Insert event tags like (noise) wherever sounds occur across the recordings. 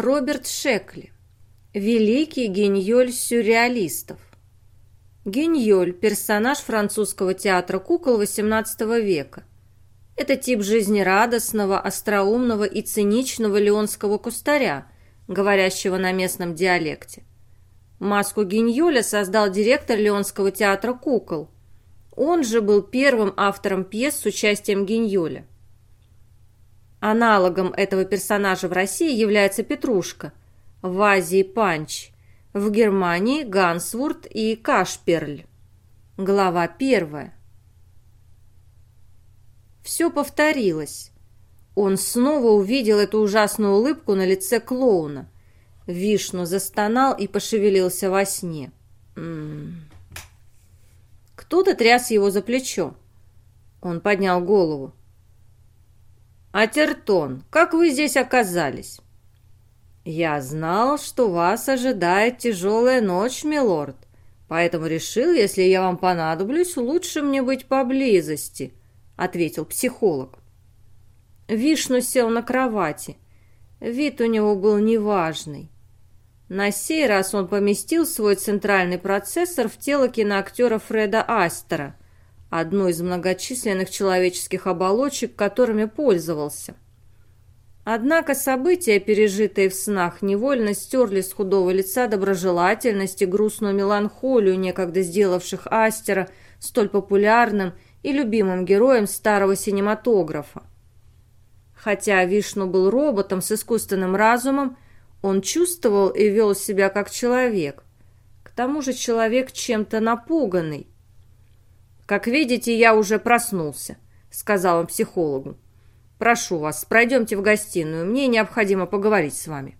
Роберт Шекли. Великий геньоль сюрреалистов. Геньоль – персонаж французского театра кукол XVIII века. Это тип жизнерадостного, остроумного и циничного леонского кустаря, говорящего на местном диалекте. Маску Геньоля создал директор Леонского театра кукол. Он же был первым автором пьес с участием Геньоля. Аналогом этого персонажа в России является Петрушка, в Азии Панч, в Германии Гансвурт и Кашперль. Глава первая. Все повторилось. Он снова увидел эту ужасную улыбку на лице клоуна. Вишну застонал и пошевелился во сне. М-м. Кто-то тряс его за плечо. Он поднял голову. «Атертон, как вы здесь оказались?» «Я знал, что вас ожидает тяжелая ночь, милорд, поэтому решил, если я вам понадоблюсь, лучше мне быть поблизости», — ответил психолог. Вишну сел на кровати. Вид у него был неважный. На сей раз он поместил свой центральный процессор в тело киноактера Фреда Астера — одной из многочисленных человеческих оболочек, которыми пользовался. Однако события, пережитые в снах, невольно стерли с худого лица доброжелательность и грустную меланхолию, некогда сделавших Астера столь популярным и любимым героем старого синематографа. Хотя Вишну был роботом с искусственным разумом, он чувствовал и вел себя как человек. К тому же человек чем-то напуганный – «Как видите, я уже проснулся», — сказал он психологу. «Прошу вас, пройдемте в гостиную. Мне необходимо поговорить с вами».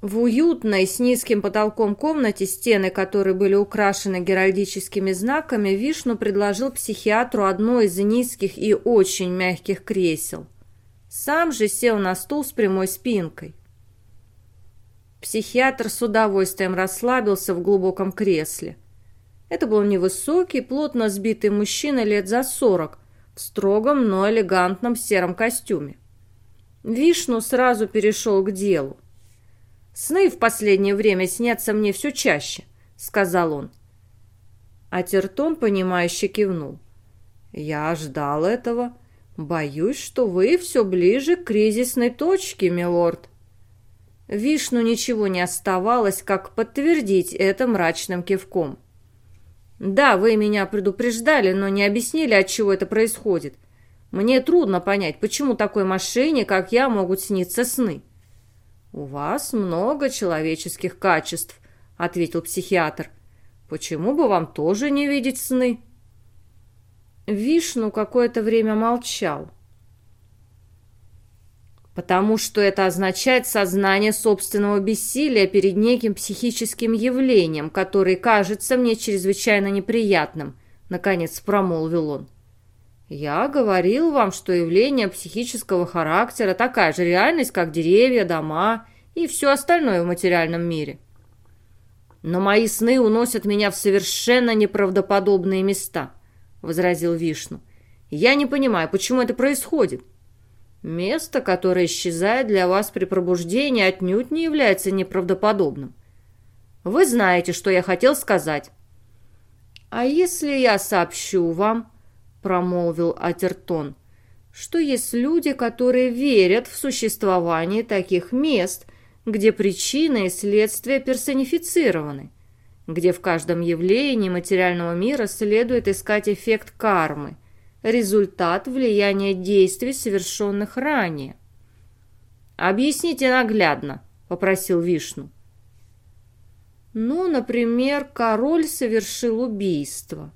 В уютной, с низким потолком комнате, стены которой были украшены геральдическими знаками, Вишну предложил психиатру одно из низких и очень мягких кресел. Сам же сел на стул с прямой спинкой. Психиатр с удовольствием расслабился в глубоком кресле. Это был невысокий, плотно сбитый мужчина лет за сорок, в строгом, но элегантном сером костюме. Вишну сразу перешел к делу. «Сны в последнее время снятся мне все чаще», — сказал он. А Тертон, понимающе кивнул. «Я ждал этого. Боюсь, что вы все ближе к кризисной точке, милорд». Вишну ничего не оставалось, как подтвердить это мрачным кивком. Да, вы меня предупреждали, но не объяснили, от чего это происходит. Мне трудно понять, почему такой машине, как я, могут сниться сны. У вас много человеческих качеств, ответил психиатр. Почему бы вам тоже не видеть сны? Вишну какое-то время молчал потому что это означает сознание собственного бессилия перед неким психическим явлением, которое кажется мне чрезвычайно неприятным», — наконец промолвил он. «Я говорил вам, что явление психического характера такая же реальность, как деревья, дома и все остальное в материальном мире. Но мои сны уносят меня в совершенно неправдоподобные места», — возразил Вишну. «Я не понимаю, почему это происходит». Место, которое исчезает для вас при пробуждении, отнюдь не является неправдоподобным. Вы знаете, что я хотел сказать. А если я сообщу вам, промолвил Атертон, что есть люди, которые верят в существование таких мест, где причины и следствия персонифицированы, где в каждом явлении материального мира следует искать эффект кармы – результат влияния действий, совершенных ранее. «Объясните наглядно», — попросил Вишну. Ну, например, король совершил убийство.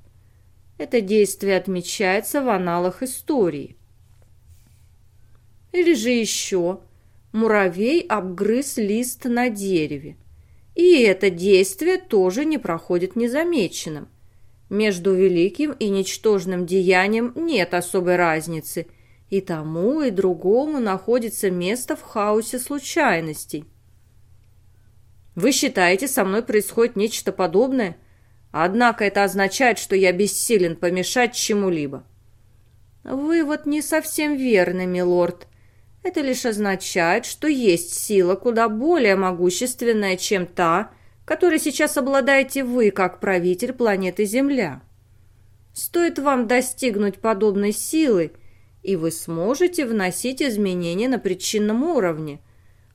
Это действие отмечается в аналах истории. Или же еще муравей обгрыз лист на дереве. И это действие тоже не проходит незамеченным. Между великим и ничтожным деянием нет особой разницы, и тому, и другому находится место в хаосе случайностей. Вы считаете, со мной происходит нечто подобное? Однако это означает, что я бессилен помешать чему-либо. Вывод не совсем верный, милорд. Это лишь означает, что есть сила куда более могущественная, чем та, которой сейчас обладаете вы, как правитель планеты Земля. Стоит вам достигнуть подобной силы, и вы сможете вносить изменения на причинном уровне.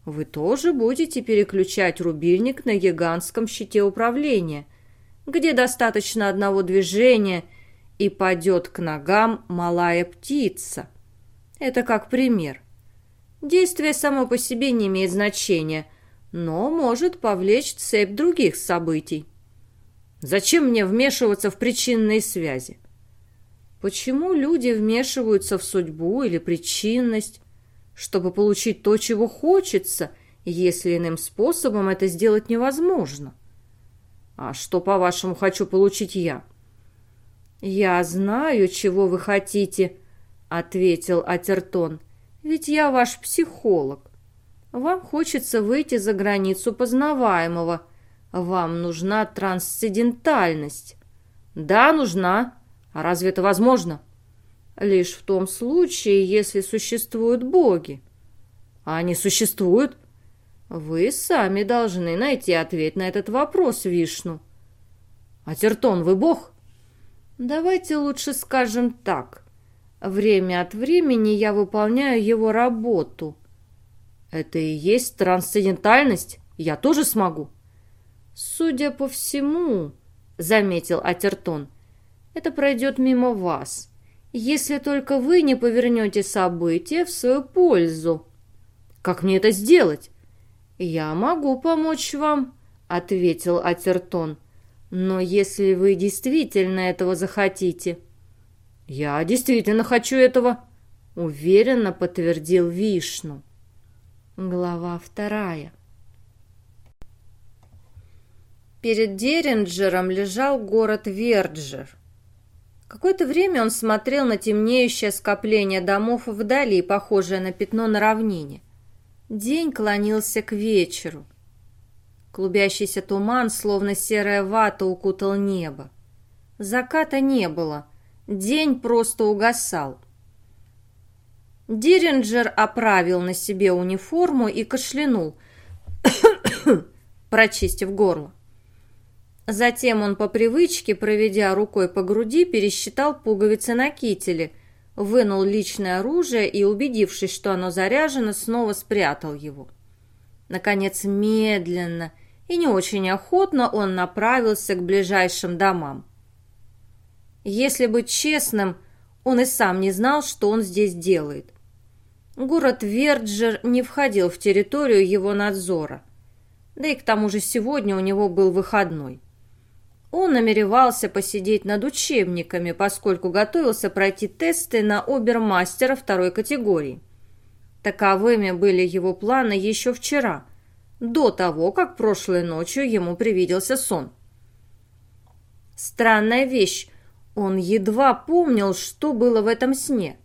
Вы тоже будете переключать рубильник на гигантском щите управления, где достаточно одного движения и падет к ногам малая птица. Это как пример. Действие само по себе не имеет значения, но может повлечь цепь других событий. Зачем мне вмешиваться в причинные связи? Почему люди вмешиваются в судьбу или причинность, чтобы получить то, чего хочется, если иным способом это сделать невозможно? А что, по-вашему, хочу получить я? Я знаю, чего вы хотите, ответил Атертон, ведь я ваш психолог. Вам хочется выйти за границу познаваемого. Вам нужна трансцендентальность. Да, нужна, а разве это возможно? Лишь в том случае, если существуют боги. А они существуют? Вы сами должны найти ответ на этот вопрос, Вишну. А Тертон, вы бог? Давайте лучше скажем так. Время от времени я выполняю его работу. Это и есть трансцендентальность? Я тоже смогу? Судя по всему, заметил Атертон, это пройдет мимо вас, если только вы не повернете события в свою пользу. Как мне это сделать? Я могу помочь вам, ответил Атертон. Но если вы действительно этого захотите... Я действительно хочу этого, уверенно подтвердил Вишну. Глава вторая. Перед Деринджером лежал город Верджер. Какое-то время он смотрел на темнеющее скопление домов вдали, похожее на пятно на равнине. День клонился к вечеру. Клубящийся туман, словно серая вата, укутал небо. Заката не было, день просто угасал. Диринджер оправил на себе униформу и кашлянул, (coughs) прочистив горло. Затем он по привычке, проведя рукой по груди, пересчитал пуговицы на кителе, вынул личное оружие и, убедившись, что оно заряжено, снова спрятал его. Наконец, медленно и не очень охотно он направился к ближайшим домам. Если быть честным, он и сам не знал, что он здесь делает. Город Верджер не входил в территорию его надзора. Да и к тому же сегодня у него был выходной. Он намеревался посидеть над учебниками, поскольку готовился пройти тесты на обермастера второй категории. Таковыми были его планы еще вчера, до того, как прошлой ночью ему привиделся сон. Странная вещь, он едва помнил, что было в этом сне.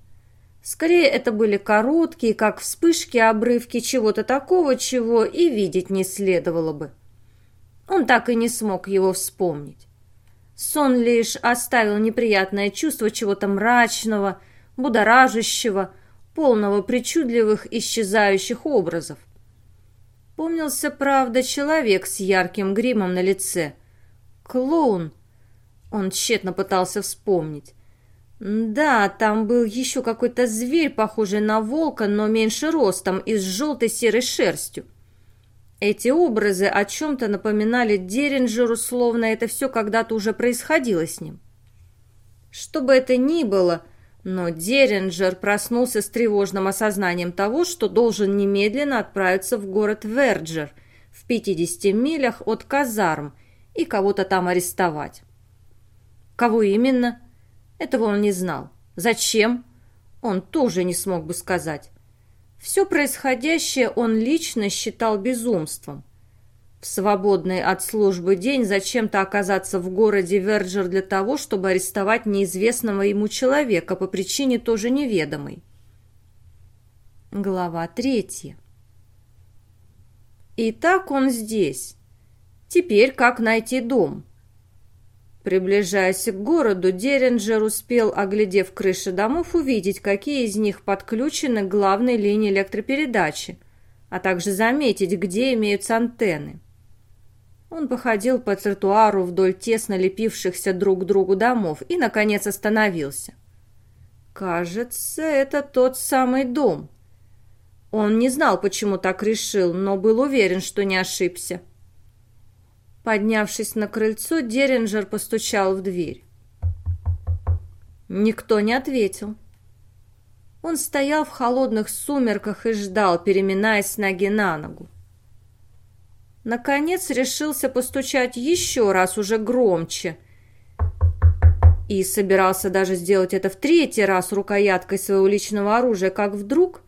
Скорее, это были короткие, как вспышки, обрывки чего-то такого, чего и видеть не следовало бы. Он так и не смог его вспомнить. Сон лишь оставил неприятное чувство чего-то мрачного, будоражащего, полного причудливых исчезающих образов. Помнился, правда, человек с ярким гримом на лице. Клоун. Он тщетно пытался вспомнить. Да, там был еще какой-то зверь, похожий на волка, но меньше ростом и с желтой серой шерстью. Эти образы о чем-то напоминали Деринджеру, словно это все когда-то уже происходило с ним. Что бы это ни было, но Деринджер проснулся с тревожным осознанием того, что должен немедленно отправиться в город Верджер в 50 милях от казарм и кого-то там арестовать. Кого именно? Этого он не знал. Зачем? Он тоже не смог бы сказать. Все происходящее он лично считал безумством. В свободный от службы день зачем-то оказаться в городе Верджер для того, чтобы арестовать неизвестного ему человека по причине тоже неведомой. Глава третья. Итак, он здесь. Теперь как найти дом? Приближаясь к городу, Деринджер успел, оглядев крыши домов, увидеть, какие из них подключены к главной линии электропередачи, а также заметить, где имеются антенны. Он походил по тротуару вдоль тесно лепившихся друг к другу домов и, наконец, остановился. Кажется, это тот самый дом. Он не знал, почему так решил, но был уверен, что не ошибся. Поднявшись на крыльцо, Деринджер постучал в дверь. Никто не ответил. Он стоял в холодных сумерках и ждал, переминаясь с ноги на ногу. Наконец решился постучать еще раз, уже громче – и собирался даже сделать это в третий раз рукояткой своего личного оружия, как вдруг,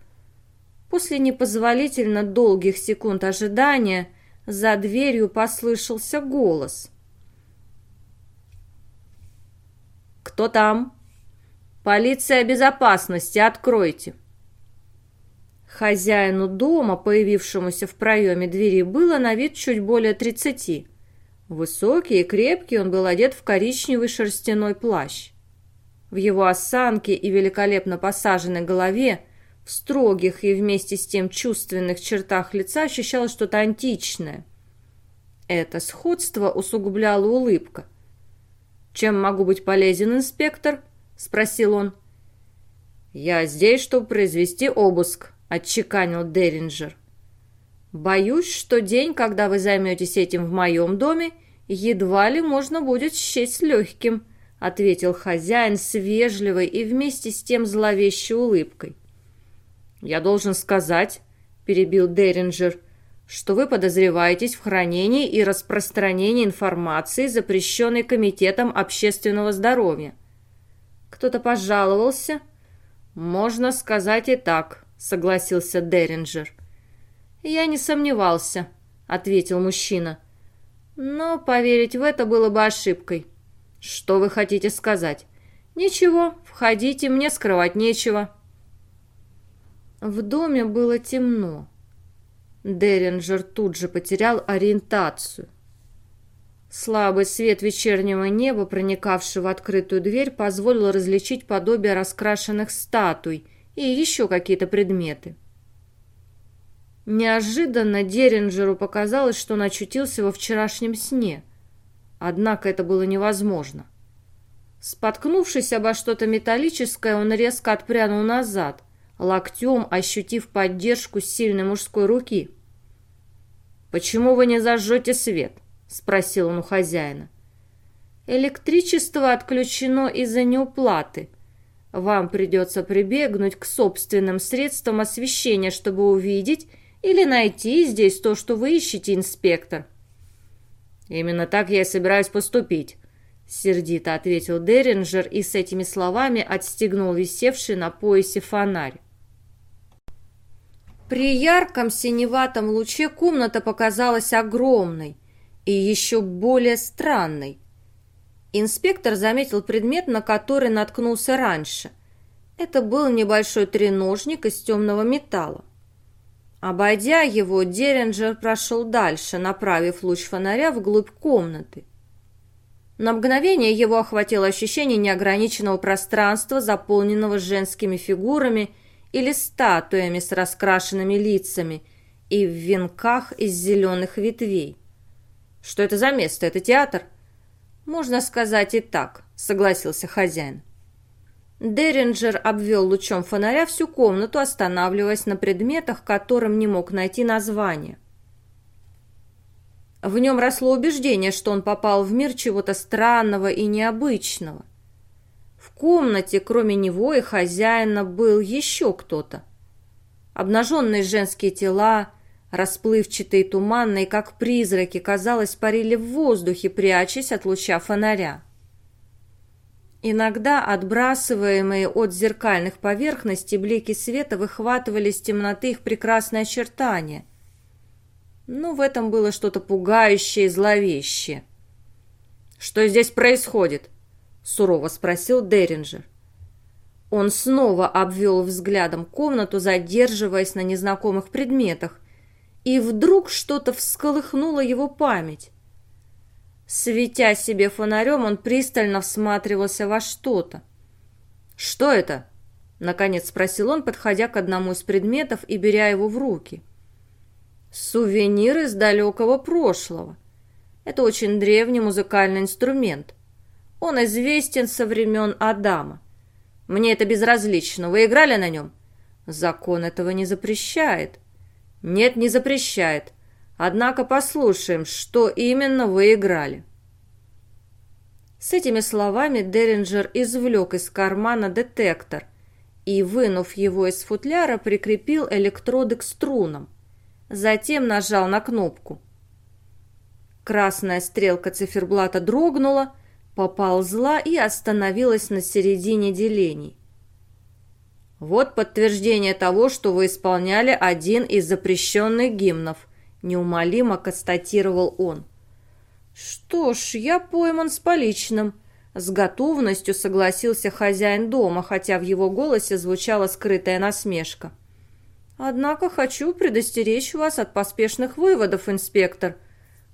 после непозволительно долгих секунд ожидания, за дверью послышался голос. «Кто там?» «Полиция безопасности, откройте!» Хозяину дома, появившемуся в проеме двери, было на вид чуть более тридцати. Высокий и крепкий он был одет в коричневый шерстяной плащ. В его осанке и великолепно посаженной голове, в строгих и вместе с тем чувственных чертах лица ощущалось что-то античное. Это сходство усугубляла улыбка. «Чем могу быть полезен, инспектор?» — спросил он. «Я здесь, чтобы произвести обыск», — отчеканил Деринджер. Боюсь, что день, когда вы займетесь этим в моем доме, едва ли можно будет счесть легким», — ответил хозяин с вежливой и вместе с тем зловещей улыбкой. «Я должен сказать», — перебил Деринджер, «что вы подозреваетесь в хранении и распространении информации, запрещенной Комитетом общественного здоровья». «Кто-то пожаловался?» «Можно сказать и так», — согласился Деринджер. «Я не сомневался», — ответил мужчина. «Но поверить в это было бы ошибкой». «Что вы хотите сказать?» «Ничего, входите, мне скрывать нечего». В доме было темно. Деринджер тут же потерял ориентацию. Слабый свет вечернего неба, проникавший в открытую дверь, позволил различить подобие раскрашенных статуй и еще какие-то предметы. Неожиданно Деринджеру показалось, что он очутился во вчерашнем сне. Однако это было невозможно. Споткнувшись обо что-то металлическое, он резко отпрянул назад, локтем ощутив поддержку сильной мужской руки. «Почему вы не зажжете свет?» — спросил он у хозяина. «Электричество отключено из-за неуплаты. Вам придется прибегнуть к собственным средствам освещения, чтобы увидеть, или найти здесь то, что вы ищете, инспектор». «Именно так я и собираюсь поступить», — сердито ответил Деринджер и с этими словами отстегнул висевший на поясе фонарь. При ярком синеватом луче комната показалась огромной и еще более странной. Инспектор заметил предмет, на который наткнулся раньше. Это был небольшой треножник из темного металла. Обойдя его, Деринджер прошел дальше, направив луч фонаря вглубь комнаты. На мгновение его охватило ощущение неограниченного пространства, заполненного женскими фигурами или статуями с раскрашенными лицами и в венках из зеленых ветвей. «Что это за место? Это театр?» «Можно сказать и так», — согласился хозяин. Деринджер обвел лучом фонаря всю комнату, останавливаясь на предметах, которым не мог найти название. В нем росло убеждение, что он попал в мир чего-то странного и необычного. Комнате, кроме него и хозяина, был еще кто-то. Обнаженные женские тела, расплывчатые и туманные, как призраки, казалось, парили в воздухе, прячась от луча фонаря. Иногда отбрасываемые от зеркальных поверхностей блики света выхватывали из темноты их прекрасные очертания. Но в этом было что-то пугающее и зловещее. «Что здесь происходит?» — сурово спросил Деринджер. Он снова обвел взглядом комнату, задерживаясь на незнакомых предметах, и вдруг что-то всколыхнуло его память. Светя себе фонарем, он пристально всматривался во что-то. «Что это?» — наконец спросил он, подходя к одному из предметов и беря его в руки. «Сувенир из далекого прошлого. Это очень древний музыкальный инструмент. Он известен со времен Адама. Мне это безразлично. Вы играли на нем?» «Закон этого не запрещает». «Нет, не запрещает. Однако послушаем, что именно вы играли». С этими словами Деринджер извлек из кармана детектор и, вынув его из футляра, прикрепил электроды к струнам. Затем нажал на кнопку. Красная стрелка циферблата дрогнула, поползла и остановилась на середине делений. Вот подтверждение того, что вы исполняли один из запрещенных гимнов, неумолимо констатировал он. «Что ж, я пойман с поличным», — с готовностью согласился хозяин дома, хотя в его голосе звучала скрытая насмешка. «Однако хочу предостеречь вас от поспешных выводов, инспектор».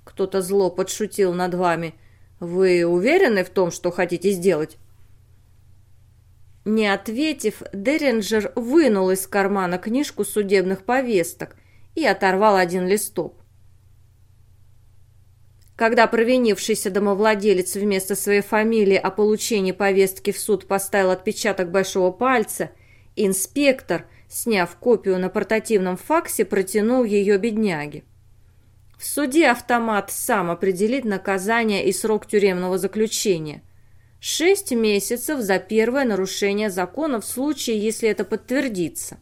Кто-то зло подшутил над вами. «Вы уверены в том, что хотите сделать?» Не ответив, Деринджер вынул из кармана книжку судебных повесток и оторвал один листок. Когда провинившийся домовладелец вместо своей фамилии о получении повестки в суд поставил отпечаток большого пальца, инспектор, сняв копию на портативном факсе, протянул ее бедняге. В суде автомат сам определит наказание и срок тюремного заключения. Шесть месяцев за первое нарушение закона в случае, если это подтвердится.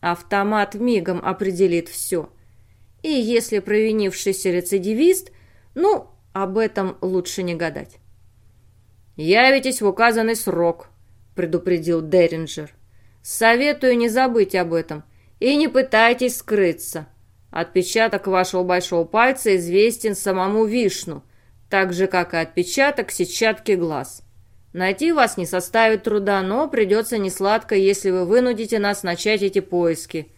Автомат мигом определит все – и если провинившийся рецидивист, ну, об этом лучше не гадать. «Явитесь в указанный срок», — предупредил Деринджер. «Советую не забыть об этом и не пытайтесь скрыться. Отпечаток вашего большого пальца известен самому Вишну, так же, как и отпечаток сетчатки глаз. Найти вас не составит труда, но придется несладко, если вы вынудите нас начать эти поиски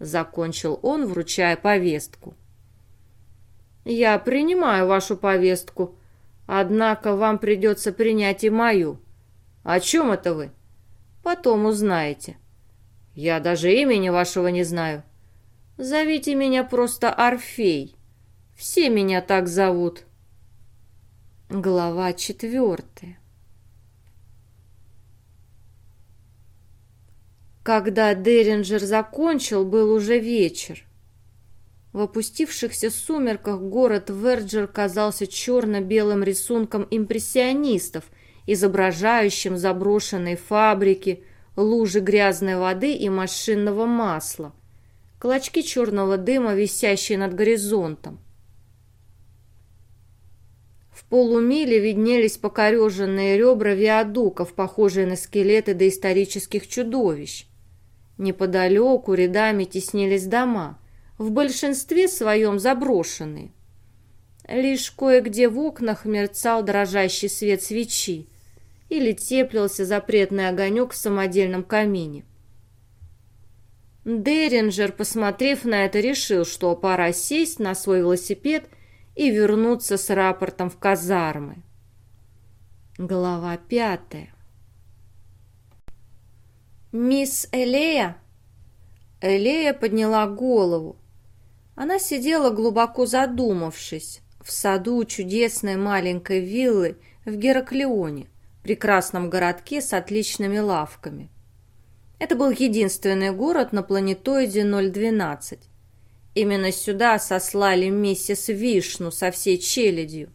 закончил он, вручая повестку. «Я принимаю вашу повестку, однако вам придется принять и мою. О чем это вы? Потом узнаете. Я даже имени вашего не знаю. Зовите меня просто Орфей. Все меня так зовут». Глава четвертая. Когда Деринджер закончил, был уже вечер. В опустившихся сумерках город Верджер казался черно-белым рисунком импрессионистов, изображающим заброшенные фабрики, лужи грязной воды и машинного масла, клочки черного дыма, висящие над горизонтом. В полумиле виднелись покореженные ребра виадуков, похожие на скелеты доисторических чудовищ. Неподалеку рядами теснились дома, в большинстве своем заброшенные. Лишь кое-где в окнах мерцал дрожащий свет свечи или теплился запретный огонек в самодельном камине. Деринджер, посмотрев на это, решил, что пора сесть на свой велосипед и вернуться с рапортом в казармы. Глава пятая «Мисс Элея?» Элея подняла голову. Она сидела глубоко задумавшись в саду чудесной маленькой виллы в Гераклеоне, прекрасном городке с отличными лавками. Это был единственный город на планетоиде 012. Именно сюда сослали миссис Вишну со всей челядью.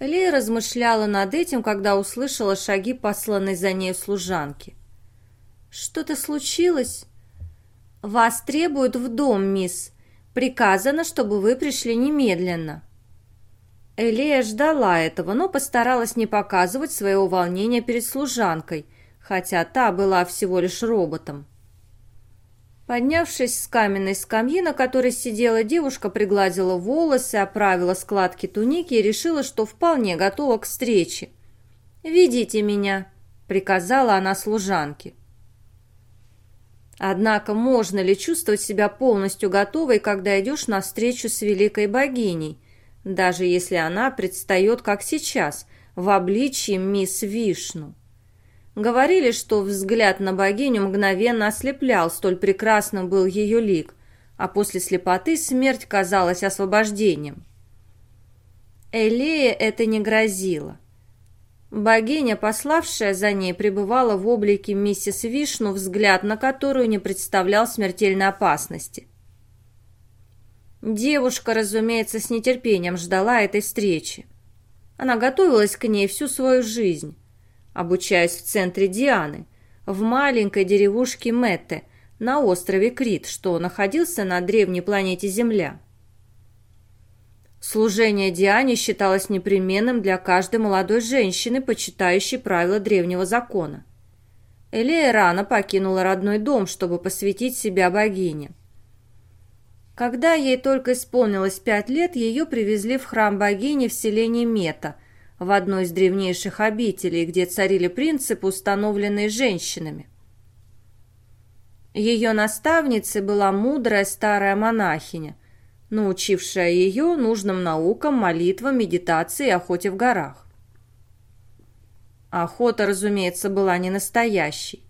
Элея размышляла над этим, когда услышала шаги посланной за ней служанки. «Что-то случилось?» «Вас требуют в дом, мисс. Приказано, чтобы вы пришли немедленно». Элея ждала этого, но постаралась не показывать своего волнения перед служанкой, хотя та была всего лишь роботом. Поднявшись с каменной скамьи, на которой сидела девушка, пригладила волосы, оправила складки туники и решила, что вполне готова к встрече. «Ведите меня», — приказала она служанке. Однако можно ли чувствовать себя полностью готовой, когда идешь на встречу с великой богиней? даже если она предстает, как сейчас, в обличье мисс Вишну. Говорили, что взгляд на богиню мгновенно ослеплял, столь прекрасным был ее лик, а после слепоты смерть казалась освобождением. Элея это не грозило. Богиня, пославшая за ней, пребывала в облике миссис Вишну, взгляд на которую не представлял смертельной опасности. Девушка, разумеется, с нетерпением ждала этой встречи. Она готовилась к ней всю свою жизнь, обучаясь в центре Дианы, в маленькой деревушке Метте, на острове Крит, что находился на древней планете Земля. Служение Диане считалось непременным для каждой молодой женщины, почитающей правила древнего закона. Элея рано покинула родной дом, чтобы посвятить себя богине. Когда ей только исполнилось пять лет, ее привезли в храм богини в селении Мета, в одной из древнейших обителей, где царили принципы, установленные женщинами. Ее наставницей была мудрая старая монахиня – научившая ее нужным наукам, молитвам, медитации и охоте в горах. Охота, разумеется, была не настоящей.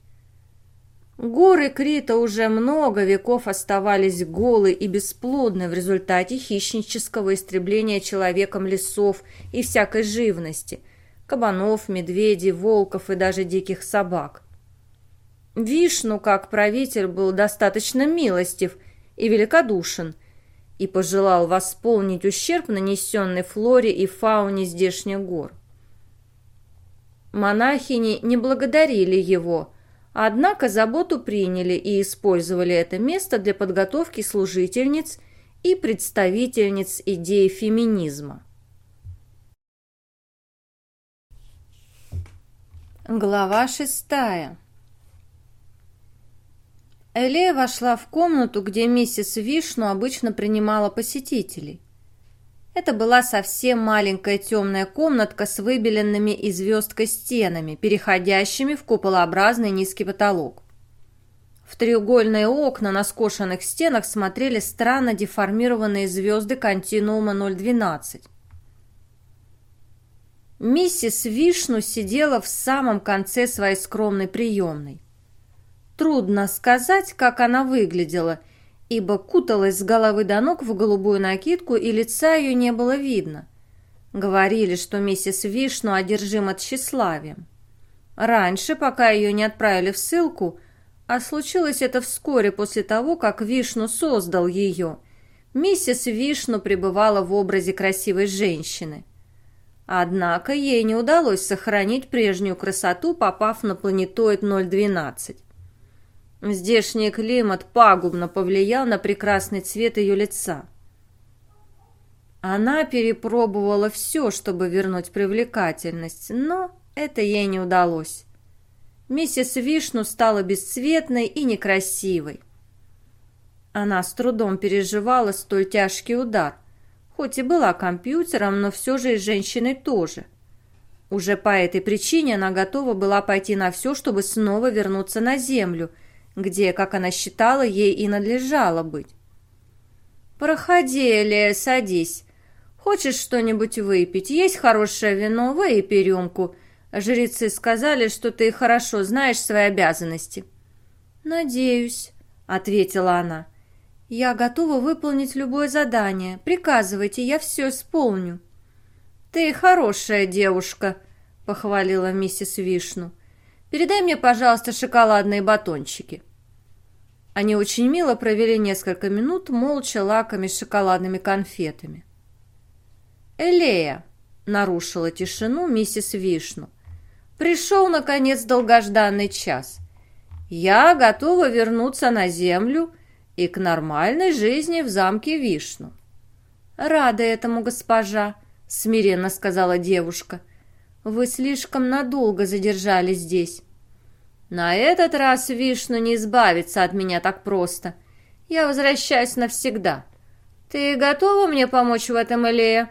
Горы Крита уже много веков оставались голы и бесплодны в результате хищнического истребления человеком лесов и всякой живности – кабанов, медведей, волков и даже диких собак. Вишну, как правитель, был достаточно милостив и великодушен – и пожелал восполнить ущерб, нанесенный флоре и фауне здешних гор. Монахини не благодарили его, однако заботу приняли и использовали это место для подготовки служительниц и представительниц идеи феминизма. Глава шестая Элея вошла в комнату, где миссис Вишну обычно принимала посетителей. Это была совсем маленькая темная комнатка с выбеленными и звездкой стенами, переходящими в куполообразный низкий потолок. В треугольные окна на скошенных стенах смотрели странно деформированные звезды континуума 012. Миссис Вишну сидела в самом конце своей скромной приемной. Трудно сказать, как она выглядела, ибо куталась с головы до ног в голубую накидку, и лица ее не было видно. Говорили, что миссис Вишну одержима тщеславием. Раньше, пока ее не отправили в ссылку, а случилось это вскоре после того, как Вишну создал ее, миссис Вишну пребывала в образе красивой женщины. Однако ей не удалось сохранить прежнюю красоту, попав на планетоид 012. Здешний климат пагубно повлиял на прекрасный цвет ее лица. Она перепробовала все, чтобы вернуть привлекательность, но это ей не удалось. Миссис Вишну стала бесцветной и некрасивой. Она с трудом переживала столь тяжкий удар. Хоть и была компьютером, но все же и женщиной тоже. Уже по этой причине она готова была пойти на все, чтобы снова вернуться на Землю – где, как она считала, ей и надлежало быть. «Проходи, Элия, садись. Хочешь что-нибудь выпить? Есть хорошее вино, выпей рюмку. Жрецы сказали, что ты хорошо знаешь свои обязанности». «Надеюсь», — ответила она. «Я готова выполнить любое задание. Приказывайте, я все исполню». «Ты хорошая девушка», — похвалила миссис Вишну. «Передай мне, пожалуйста, шоколадные батончики». Они очень мило провели несколько минут, молча лаками шоколадными конфетами. «Элея!» — нарушила тишину миссис Вишну. «Пришел, наконец, долгожданный час. Я готова вернуться на землю и к нормальной жизни в замке Вишну». «Рада этому, госпожа», — смиренно сказала девушка. «Вы слишком надолго задержались здесь. На этот раз Вишну не избавится от меня так просто. Я возвращаюсь навсегда. Ты готова мне помочь в этом, Элея?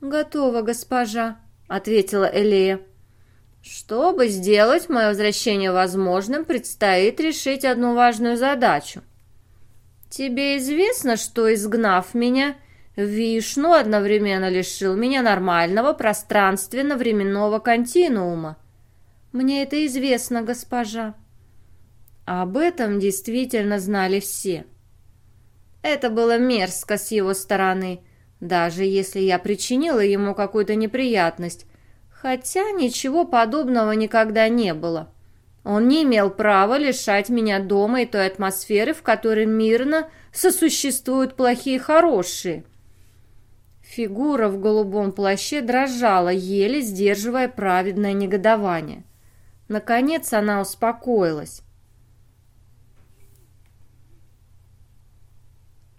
Готова, госпожа, ответила Элея. Чтобы сделать мое возвращение возможным, предстоит решить одну важную задачу. Тебе известно, что, изгнав меня, Вишну одновременно лишил меня нормального пространственно-временного континуума. Мне это известно, госпожа. Об этом действительно знали все. Это было мерзко с его стороны, даже если я причинила ему какую-то неприятность, хотя ничего подобного никогда не было. Он не имел права лишать меня дома и той атмосферы, в которой мирно сосуществуют плохие и хорошие. Фигура в голубом плаще дрожала, еле сдерживая праведное негодование. Наконец она успокоилась.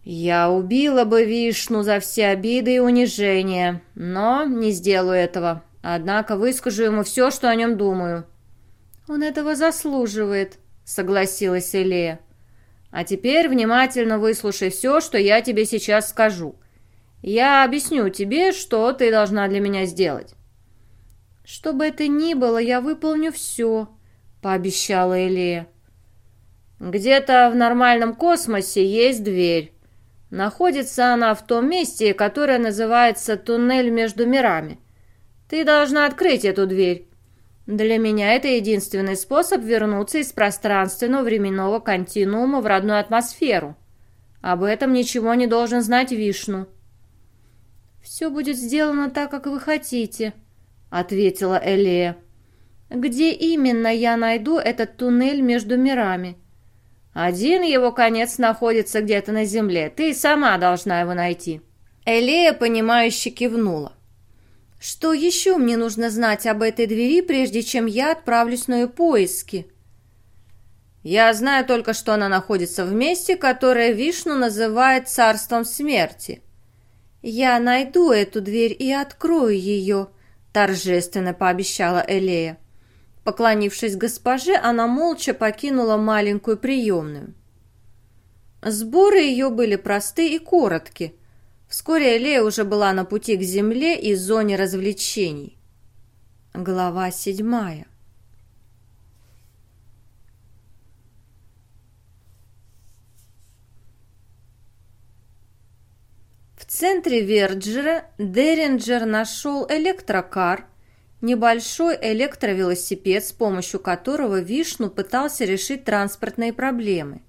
«Я убила бы Вишну за все обиды и унижения, но не сделаю этого. Однако выскажу ему все, что о нем думаю». «Он этого заслуживает», — согласилась Элея. «А теперь внимательно выслушай все, что я тебе сейчас скажу. Я объясню тебе, что ты должна для меня сделать». «Что бы это ни было, я выполню все», — пообещала Элея. «Где-то в нормальном космосе есть дверь. Находится она в том месте, которое называется туннель между мирами. Ты должна открыть эту дверь. Для меня это единственный способ вернуться из пространственно-временного континуума в родную атмосферу. Об этом ничего не должен знать Вишну. «Все будет сделано так, как вы хотите», — ответила Элея. «Где именно я найду этот туннель между мирами?» «Один его конец находится где-то на земле. Ты сама должна его найти». Элея, понимающе кивнула. «Что еще мне нужно знать об этой двери, прежде чем я отправлюсь на ее поиски?» «Я знаю только, что она находится в месте, которое Вишну называет царством смерти». «Я найду эту дверь и открою ее», торжественно пообещала Элея. Поклонившись госпоже, она молча покинула маленькую приемную. Сборы ее были просты и коротки. Вскоре Элея уже была на пути к земле и зоне развлечений. Глава седьмая. Центре Верджера Деринджер нашел электрокар, небольшой электровелосипед, с помощью которого Вишну пытался решить транспортные проблемы.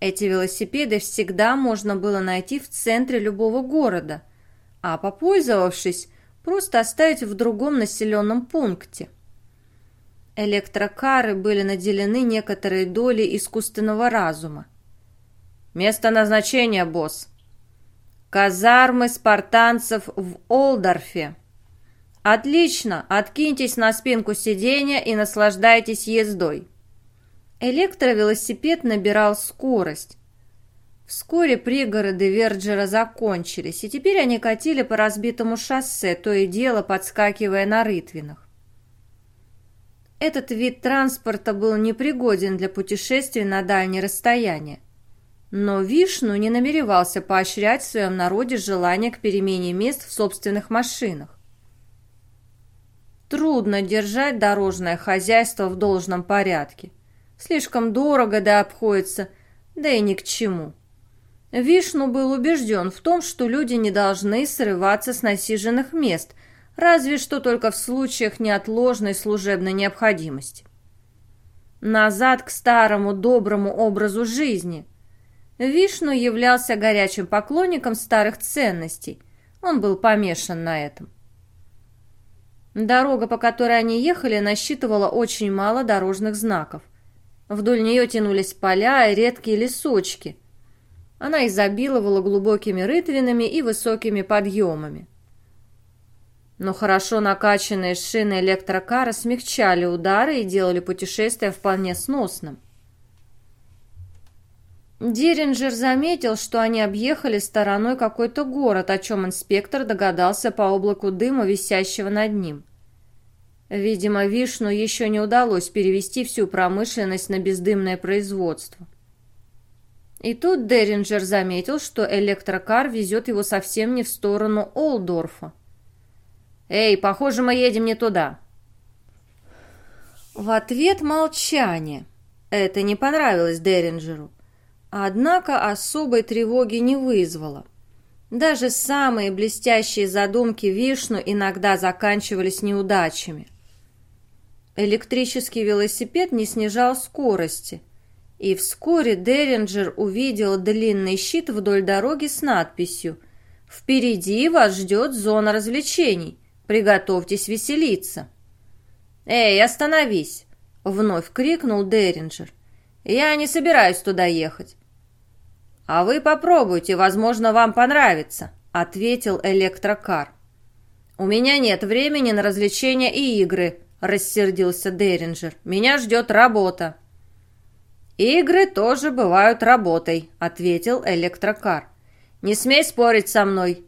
Эти велосипеды всегда можно было найти в центре любого города, а попользовавшись, просто оставить в другом населенном пункте. Электрокары были наделены некоторой долей искусственного разума. «Место назначения, босс», Казармы спартанцев в Олдорфе. Отлично, откиньтесь на спинку сиденья и наслаждайтесь ездой. Электровелосипед набирал скорость. Вскоре пригороды Верджера закончились, и теперь они катили по разбитому шоссе, то и дело подскакивая на рытвинах. Этот вид транспорта был непригоден для путешествий на дальние расстояния. Но Вишну не намеревался поощрять в своем народе желание к перемене мест в собственных машинах. Трудно держать дорожное хозяйство в должном порядке. Слишком дорого да обходится, да и ни к чему. Вишну был убежден в том, что люди не должны срываться с насиженных мест, разве что только в случаях неотложной служебной необходимости. Назад к старому доброму образу жизни – Вишну являлся горячим поклонником старых ценностей. Он был помешан на этом. Дорога, по которой они ехали, насчитывала очень мало дорожных знаков. Вдоль нее тянулись поля и редкие лесочки. Она изобиловала глубокими рытвинами и высокими подъемами. Но хорошо накачанные шины электрокара смягчали удары и делали путешествие вполне сносным. Деринджер заметил, что они объехали стороной какой-то город, о чем инспектор догадался по облаку дыма, висящего над ним. Видимо, Вишну еще не удалось перевести всю промышленность на бездымное производство. И тут Деринджер заметил, что электрокар везет его совсем не в сторону Олдорфа. «Эй, похоже, мы едем не туда». В ответ молчание. Это не понравилось Деринджеру однако особой тревоги не вызвало. Даже самые блестящие задумки Вишну иногда заканчивались неудачами. Электрический велосипед не снижал скорости, и вскоре Деринджер увидел длинный щит вдоль дороги с надписью «Впереди вас ждет зона развлечений. Приготовьтесь веселиться». «Эй, остановись!» — вновь крикнул Деринджер. «Я не собираюсь туда ехать». «А вы попробуйте, возможно, вам понравится», — ответил электрокар. «У меня нет времени на развлечения и игры», — рассердился Деринджер. «Меня ждет работа». «Игры тоже бывают работой», — ответил электрокар. «Не смей спорить со мной».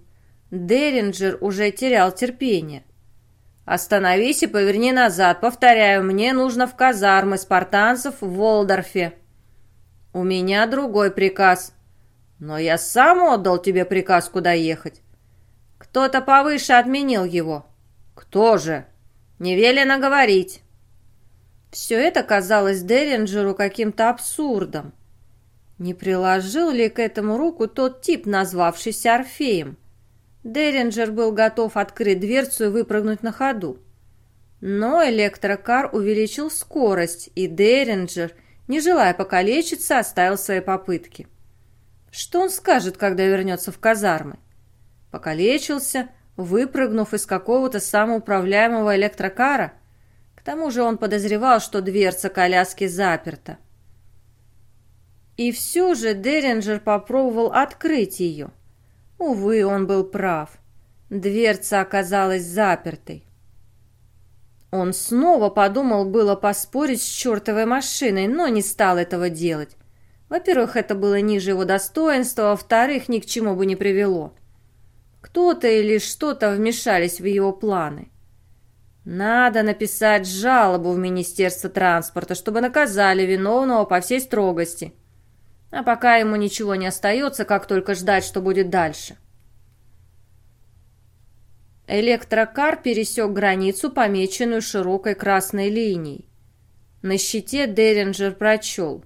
Деринджер уже терял терпение. «Остановись и поверни назад. Повторяю, мне нужно в казармы спартанцев в Волдорфе». «У меня другой приказ». «Но я сам отдал тебе приказ, куда ехать». «Кто-то повыше отменил его». «Кто же?» «Не велено говорить». Все это казалось Деринджеру каким-то абсурдом. Не приложил ли к этому руку тот тип, назвавшийся Орфеем? Деринджер был готов открыть дверцу и выпрыгнуть на ходу. Но электрокар увеличил скорость, и Деринджер, не желая покалечиться, оставил свои попытки. Что он скажет, когда вернется в казармы? Покалечился, выпрыгнув из какого-то самоуправляемого электрокара? К тому же он подозревал, что дверца коляски заперта. И все же Деринджер попробовал открыть ее. Увы, он был прав. Дверца оказалась запертой. Он снова подумал было поспорить с чертовой машиной, но не стал этого делать. Во-первых, это было ниже его достоинства, во-вторых, ни к чему бы не привело. Кто-то или что-то вмешались в его планы. Надо написать жалобу в Министерство транспорта, чтобы наказали виновного по всей строгости. А пока ему ничего не остается, как только ждать, что будет дальше. Электрокар пересек границу, помеченную широкой красной линией. На щите Деринджер прочел.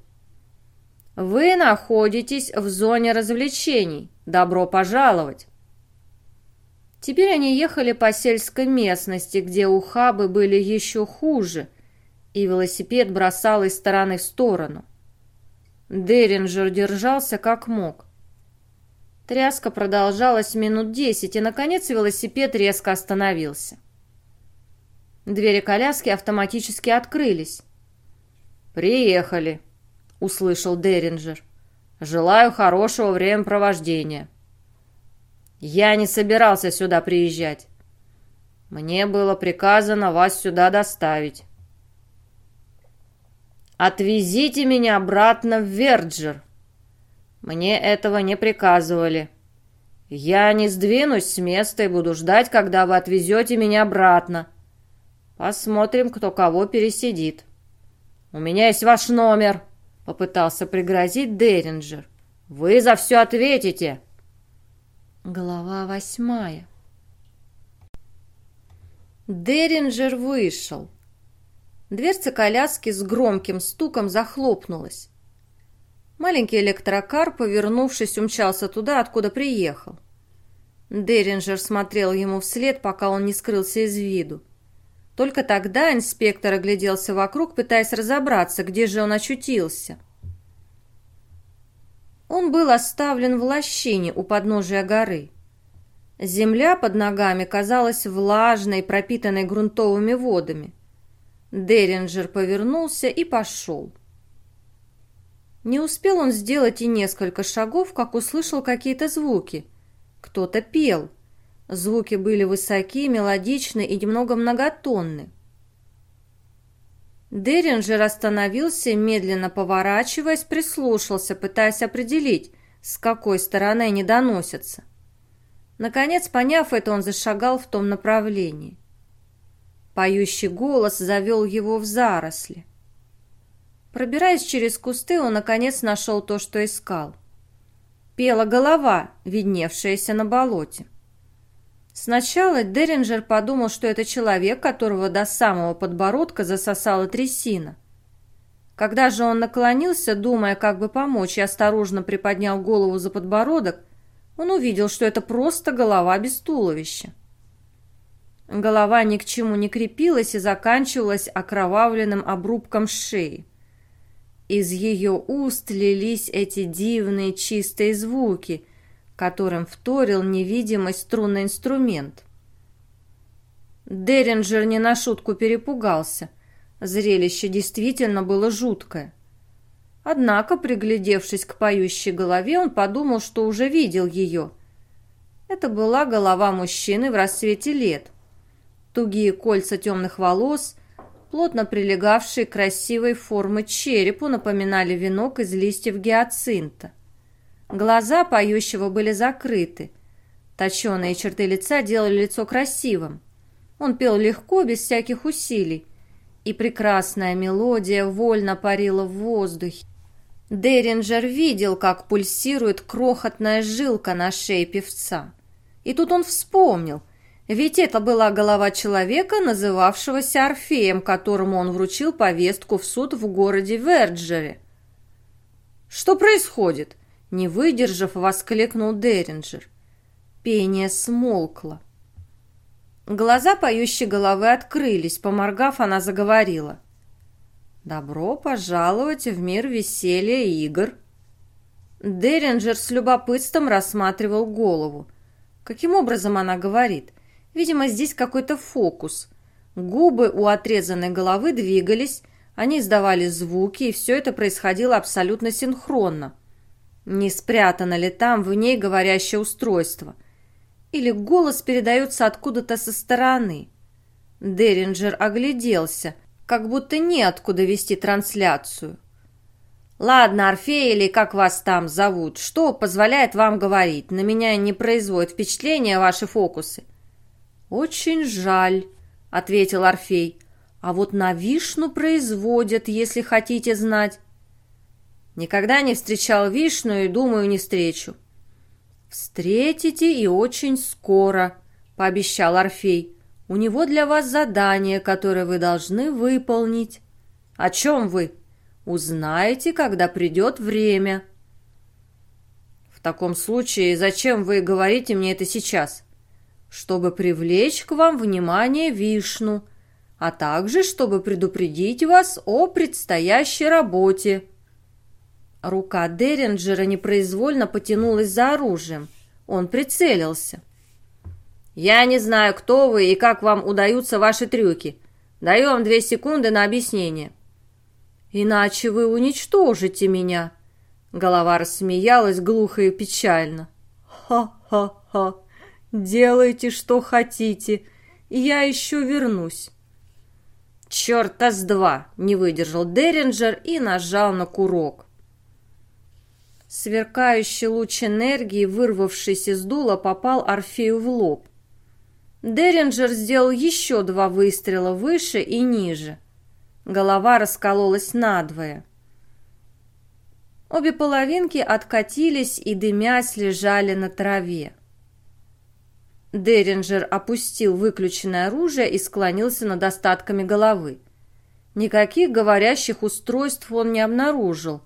«Вы находитесь в зоне развлечений. Добро пожаловать!» Теперь они ехали по сельской местности, где ухабы были еще хуже, и велосипед бросал из стороны в сторону. Деринджер держался как мог. Тряска продолжалась минут десять, и, наконец, велосипед резко остановился. Двери коляски автоматически открылись. «Приехали», — услышал Деринджер. «Желаю хорошего времяпровождения». «Я не собирался сюда приезжать. Мне было приказано вас сюда доставить». «Отвезите меня обратно в Верджер!» «Мне этого не приказывали. Я не сдвинусь с места и буду ждать, когда вы отвезете меня обратно. Посмотрим, кто кого пересидит. У меня есть ваш номер!» Попытался пригрозить Деринджер. «Вы за все ответите!» Глава восьмая Деринджер вышел. Дверца коляски с громким стуком захлопнулась. Маленький электрокар, повернувшись, умчался туда, откуда приехал. Деринджер смотрел ему вслед, пока он не скрылся из виду. Только тогда инспектор огляделся вокруг, пытаясь разобраться, где же он очутился. Он был оставлен в лощине у подножия горы. Земля под ногами казалась влажной, пропитанной грунтовыми водами. Деринджер повернулся и пошел. Не успел он сделать и несколько шагов, как услышал какие-то звуки. Кто-то пел. Звуки были высокие, мелодичны и немного многотонны. Деринджер остановился, медленно поворачиваясь, прислушался, пытаясь определить, с какой стороны они доносятся. Наконец, поняв это, он зашагал в том направлении. Поющий голос завел его в заросли. Пробираясь через кусты, он, наконец, нашел то, что искал. Пела голова, видневшаяся на болоте. Сначала Деринджер подумал, что это человек, которого до самого подбородка засосала трясина. Когда же он наклонился, думая, как бы помочь, и осторожно приподнял голову за подбородок, он увидел, что это просто голова без туловища. Голова ни к чему не крепилась и заканчивалась окровавленным обрубком шеи. Из ее уст лились эти дивные чистые звуки, которым вторил невидимый струнный инструмент. Деринджер не на шутку перепугался. Зрелище действительно было жуткое. Однако, приглядевшись к поющей голове, он подумал, что уже видел ее. Это была голова мужчины в рассвете лет. Тугие кольца темных волос, плотно прилегавшие к красивой формы черепу, напоминали венок из листьев гиацинта. Глаза поющего были закрыты. Точеные черты лица делали лицо красивым. Он пел легко, без всяких усилий, и прекрасная мелодия вольно парила в воздухе. Деринджер видел, как пульсирует крохотная жилка на шее певца. И тут он вспомнил, ведь это была голова человека, называвшегося Орфеем, которому он вручил повестку в суд в городе Верджере. «Что происходит?» — не выдержав, воскликнул Деринджер. Пение смолкло. Глаза поющей головы открылись, поморгав, она заговорила. «Добро пожаловать в мир веселья и игр!» Деринджер с любопытством рассматривал голову. Каким образом она говорит? Видимо, здесь какой-то фокус. Губы у отрезанной головы двигались, они издавали звуки, и все это происходило абсолютно синхронно. Не спрятано ли там в ней говорящее устройство? Или голос передается откуда-то со стороны? Деринджер огляделся – как будто неоткуда вести трансляцию. «Ладно, Орфей, или как вас там зовут, что позволяет вам говорить? На меня не производят впечатления ваши фокусы». «Очень жаль», — ответил Орфей. «А вот на вишну производят, если хотите знать». «Никогда не встречал вишну и, думаю, не встречу». «Встретите и очень скоро», — пообещал Орфей. У него для вас задание, которое вы должны выполнить. О чем вы? Узнаете, когда придет время. В таком случае, зачем вы говорите мне это сейчас? Чтобы привлечь к вам внимание Вишну, а также чтобы предупредить вас о предстоящей работе. Рука Деринджера непроизвольно потянулась за оружием. Он прицелился. «Я не знаю, кто вы и как вам удаются ваши трюки. Даю вам две секунды на объяснение». «Иначе вы уничтожите меня». Голова рассмеялась глухо и печально. «Ха-ха-ха! Делайте, что хотите, я еще вернусь». «Черта с два!» — не выдержал Деринджер и нажал на курок. Сверкающий луч энергии, вырвавшийся из дула, попал Орфею в лоб. Деринджер сделал еще два выстрела выше и ниже. Голова раскололась надвое. Обе половинки откатились и, дымясь, лежали на траве. Деринджер опустил выключенное оружие и склонился над остатками головы. Никаких говорящих устройств он не обнаружил.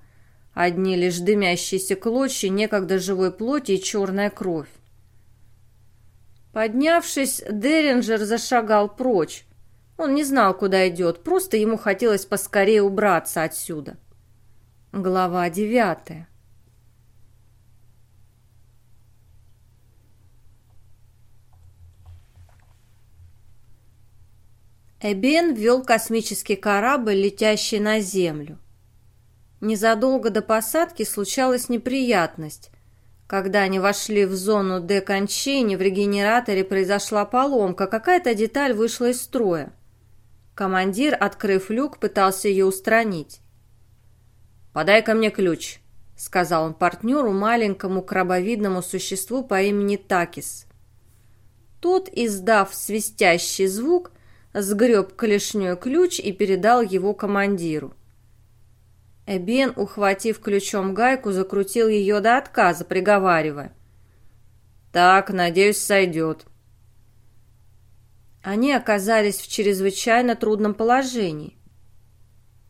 Одни лишь дымящиеся клочья некогда живой плоти и черная кровь. Поднявшись, Деринджер зашагал прочь. Он не знал, куда идет, просто ему хотелось поскорее убраться отсюда. Глава девятая. Эбен вел космический корабль, летящий на Землю. Незадолго до посадки случалась неприятность. Когда они вошли в зону декончини, в регенераторе произошла поломка, какая-то деталь вышла из строя. Командир, открыв люк, пытался ее устранить. «Подай-ка мне ключ», — сказал он партнеру, маленькому крабовидному существу по имени Такис. Тот, издав свистящий звук, сгреб клешней ключ и передал его командиру. Эбен, ухватив ключом гайку, закрутил ее до отказа, приговаривая. «Так, надеюсь, сойдет». Они оказались в чрезвычайно трудном положении.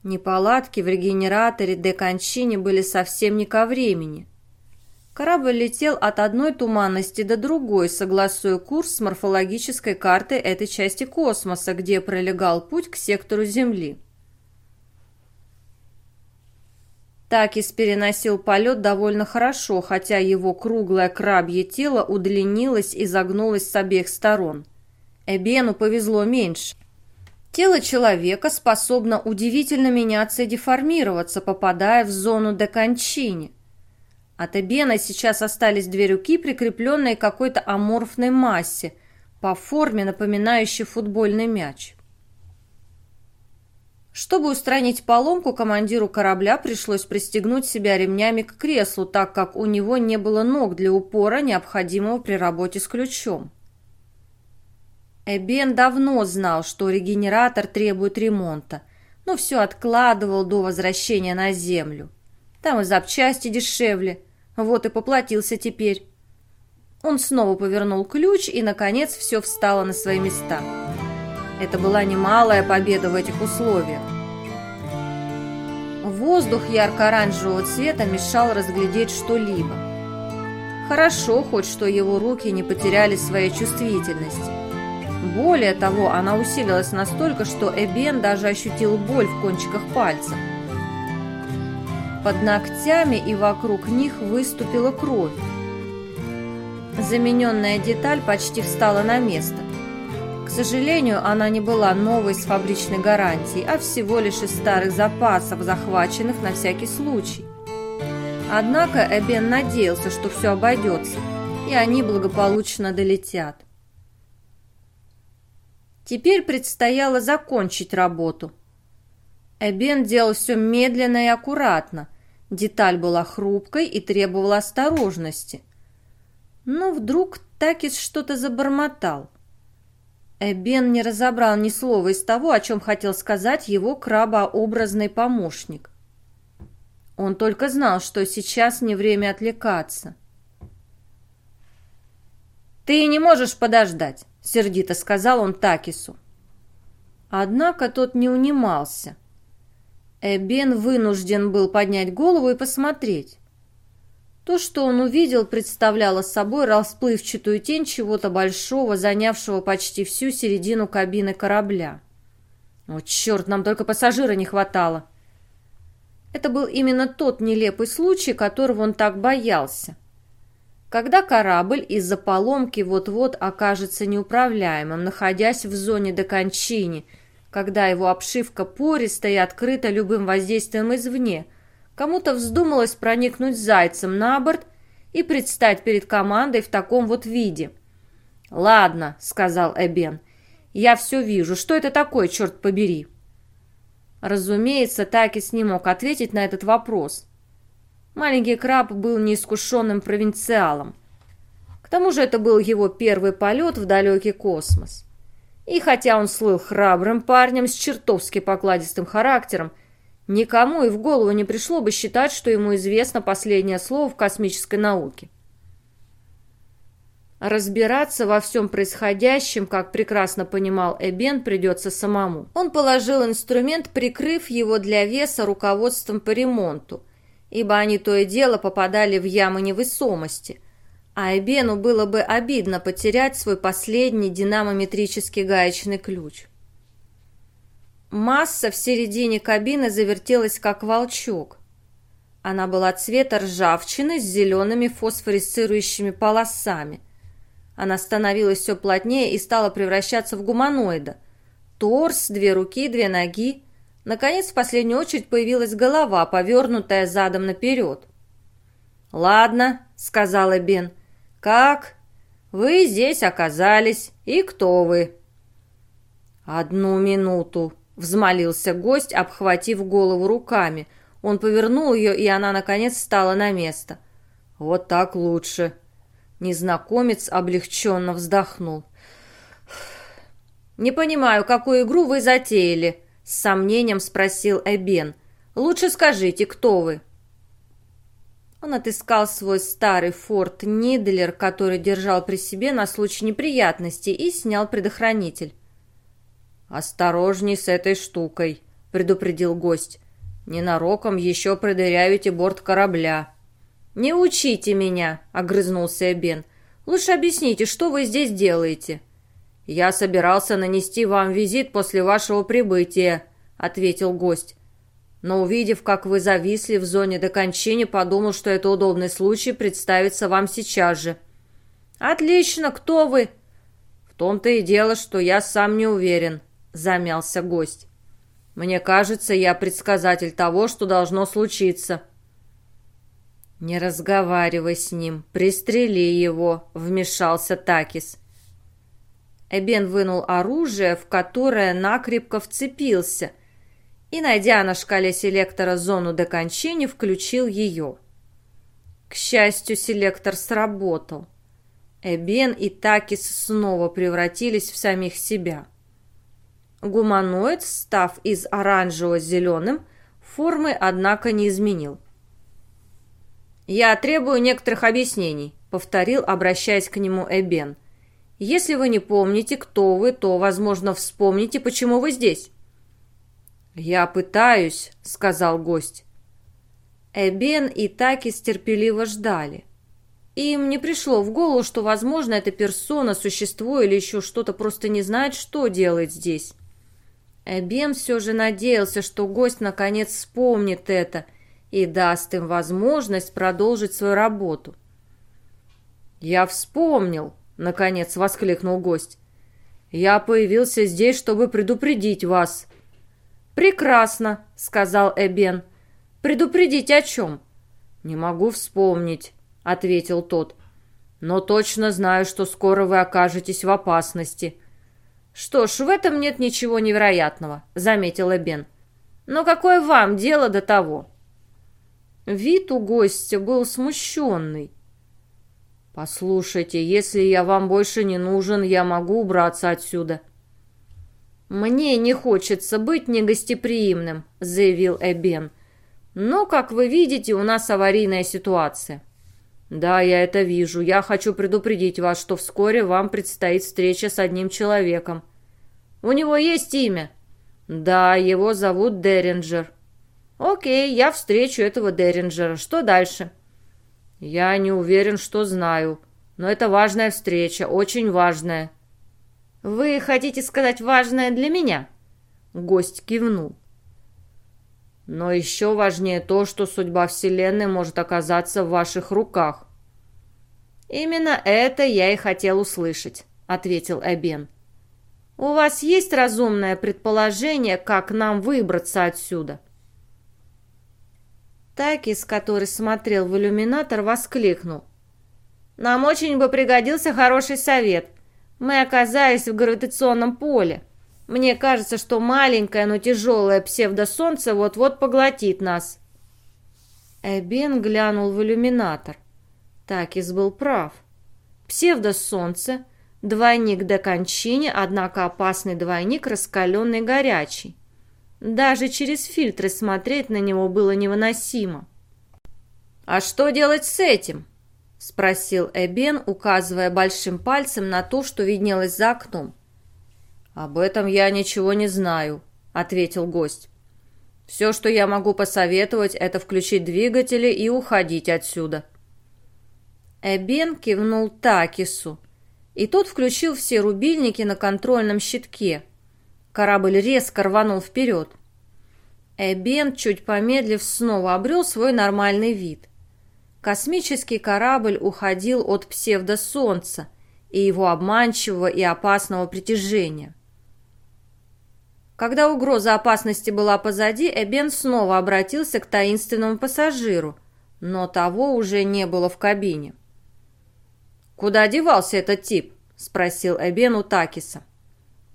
Неполадки в регенераторе де Кончини были совсем не ко времени. Корабль летел от одной туманности до другой, согласуя курс с морфологической картой этой части космоса, где пролегал путь к сектору Земли. Такис переносил полет довольно хорошо, хотя его круглое крабье тело удлинилось и загнулось с обеих сторон. Эбену повезло меньше. Тело человека способно удивительно меняться и деформироваться, попадая в зону декончини – от Эбена сейчас остались две руки, прикрепленные к какой-то аморфной массе, по форме напоминающей футбольный мяч. Чтобы устранить поломку, командиру корабля пришлось пристегнуть себя ремнями к креслу, так как у него не было ног для упора, необходимого при работе с ключом. Эбен давно знал, что регенератор требует ремонта, но все откладывал до возвращения на Землю. Там и запчасти дешевле. Вот и поплатился теперь. Он снова повернул ключ, и, наконец, все встало на свои места. Это была немалая победа в этих условиях. Воздух ярко-оранжевого цвета мешал разглядеть что-либо. Хорошо хоть, что его руки не потеряли своей чувствительности. Более того, она усилилась настолько, что Эбен даже ощутил боль в кончиках пальцев. Под ногтями и вокруг них выступила кровь. Замененная деталь почти встала на место. К сожалению, она не была новой с фабричной гарантией, а всего лишь из старых запасов, захваченных на всякий случай. Однако Эбен надеялся, что все обойдется, и они благополучно долетят. Теперь предстояло закончить работу. Эбен делал все медленно и аккуратно, Деталь была хрупкой и требовала осторожности. Но вдруг Такис что-то забормотал. Эбен не разобрал ни слова из того, о чем хотел сказать его крабообразный помощник. Он только знал, что сейчас не время отвлекаться. «Ты не можешь подождать», — сердито сказал он Такису. Однако тот не унимался. Эбен вынужден был поднять голову и посмотреть. То, что он увидел, представляло собой расплывчатую тень чего-то большого, занявшего почти всю середину кабины корабля. «О, черт, нам только пассажира не хватало!» Это был именно тот нелепый случай, которого он так боялся. Когда корабль из-за поломки вот-вот окажется неуправляемым, находясь в зоне до кончини – когда его обшивка пориста и открыта любым воздействием извне. Кому-то вздумалось проникнуть зайцем на борт и предстать перед командой в таком вот виде. «Ладно», — сказал Эбен, — «я все вижу. Что это такое, черт побери?» Разумеется, Такис не мог ответить на этот вопрос. Маленький краб был неискушенным провинциалом. К тому же это был его первый полет в далекий космос. И хотя он слыл храбрым парнем с чертовски покладистым характером, никому и в голову не пришло бы считать, что ему известно последнее слово в космической науке. Разбираться во всем происходящем, как прекрасно понимал Эбен, придется самому. Он положил инструмент, прикрыв его для веса руководством по ремонту, ибо они то и дело попадали в ямы невысомости, Айбену было бы обидно потерять свой последний динамометрический гаечный ключ. Масса в середине кабины завертелась, как волчок. Она была цвета ржавчины с зелеными фосфорисцирующими полосами. Она становилась все плотнее и стала превращаться в гуманоида. Торс, две руки, две ноги. Наконец, в последнюю очередь появилась голова, повернутая задом наперед. «Ладно», — сказала Бен, — «Как? Вы здесь оказались, и кто вы?» «Одну минуту», — взмолился гость, обхватив голову руками. Он повернул ее, и она, наконец, встала на место. «Вот так лучше». Незнакомец облегченно вздохнул. «Не понимаю, какую игру вы затеяли?» — с сомнением спросил Эбен. «Лучше скажите, кто вы?» Он отыскал свой старый форт Нидлер, который держал при себе на случай неприятностей, и снял предохранитель. «Осторожней с этой штукой», — предупредил гость. «Ненароком еще продырявите борт корабля». «Не учите меня», — огрызнулся Эбен. «Лучше объясните, что вы здесь делаете?» «Я собирался нанести вам визит после вашего прибытия», — ответил гость. «Но увидев, как вы зависли в зоне до подумал, что это удобный случай представиться вам сейчас же». «Отлично, кто вы?» «В том-то и дело, что я сам не уверен», — замялся гость. «Мне кажется, я предсказатель того, что должно случиться». «Не разговаривай с ним, пристрели его», — вмешался Такис. Эбен вынул оружие, в которое накрепко вцепился, и, найдя на шкале селектора зону до кончини, включил ее. К счастью, селектор сработал. Эбен и Такис снова превратились в самих себя. Гуманоид, став из оранжевого зеленым, формы, однако, не изменил. «Я требую некоторых объяснений», — повторил, обращаясь к нему Эбен. Если вы не помните, кто вы, то, возможно, вспомните, почему вы здесь». «Я пытаюсь», — сказал гость. Эбен и Такис терпеливо ждали. Им не пришло в голову, что, возможно, эта персона, существо или еще что-то просто не знает, что делает здесь. Эбен все же надеялся, что гость наконец вспомнит это и даст им возможность продолжить свою работу. «Я вспомнил», — наконец воскликнул гость. «Я появился здесь, чтобы предупредить вас». «Прекрасно», — сказал Эбен. «Предупредить о чем?» «Не могу вспомнить», — ответил тот. «Но точно знаю, что скоро вы окажетесь в опасности». «Что ж, в этом нет ничего невероятного», — заметил Эбен. «Но какое вам дело до того?» Вид у гостя был смущенный. «Послушайте, если я вам больше не нужен, я могу убраться отсюда». «Мне не хочется быть негостеприимным», — заявил Эбен. «Но, как вы видите, у нас аварийная ситуация». «Да, я это вижу. Я хочу предупредить вас, что вскоре вам предстоит встреча с одним человеком». «У него есть имя?» «Да, его зовут Деринджер». «Окей, я встречу этого Деринджера. Что дальше?» «Я не уверен, что знаю. Но это важная встреча, очень важная». «Вы хотите сказать важное для меня?» Гость кивнул. «Но еще важнее то, что судьба Вселенной может оказаться в ваших руках». «Именно это я и хотел услышать», — ответил Эбен. «У вас есть разумное предположение, как нам выбраться отсюда?» Такис, который смотрел в иллюминатор, воскликнул. «Нам очень бы пригодился хороший совет. Мы оказались в гравитационном поле. Мне кажется, что маленькое, но тяжелое псевдосолнце вот-вот поглотит нас». Эбен глянул в иллюминатор. Такис был прав. Псевдосолнце, двойник до кончини, однако опасный двойник, раскаленный горячий. Даже через фильтры смотреть на него было невыносимо. «А что делать с этим?» — спросил Эбен, указывая большим пальцем на то, что виднелось за окном. «Об этом я ничего не знаю», — ответил гость. «Все, что я могу посоветовать, это включить двигатели и уходить отсюда». Эбен кивнул Такису, и тот включил все рубильники на контрольном щитке — Корабль резко рванул вперед. Эбен, чуть помедлив, снова обрел свой нормальный вид. Космический корабль уходил от псевдосолнца и его обманчивого и опасного притяжения. Когда угроза опасности была позади, Эбен снова обратился к таинственному пассажиру, но того уже не было в кабине. «Куда девался этот тип?» – спросил Эбен у Такиса.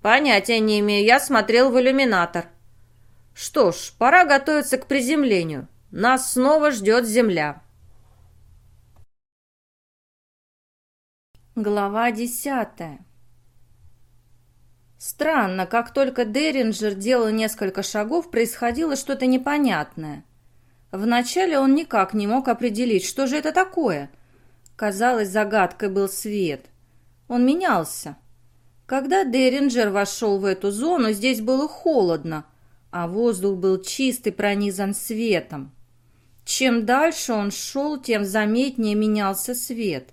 «Понятия не имею, я смотрел в иллюминатор». «Что ж, пора готовиться к приземлению. Нас снова ждет земля». Глава десятая Странно, как только Деринджер делал несколько шагов, происходило что-то непонятное. Вначале он никак не мог определить, что же это такое. Казалось, загадкой был свет. Он менялся. Когда Деринджер вошел в эту зону, здесь было холодно, а воздух был чист и пронизан светом. Чем дальше он шел, тем заметнее менялся свет.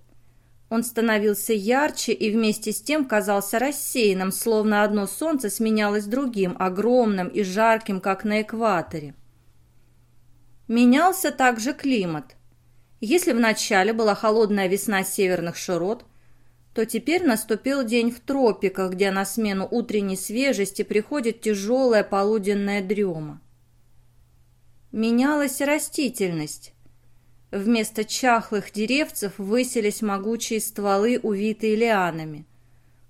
Он становился ярче и вместе с тем казался рассеянным, словно одно солнце сменялось другим, огромным и жарким, как на экваторе. Менялся также климат. Если вначале была холодная весна северных широт, то теперь наступил день в тропиках, где на смену утренней свежести приходит тяжелая полуденная дрема. Менялась растительность. Вместо чахлых деревцев высились могучие стволы, увитые лианами.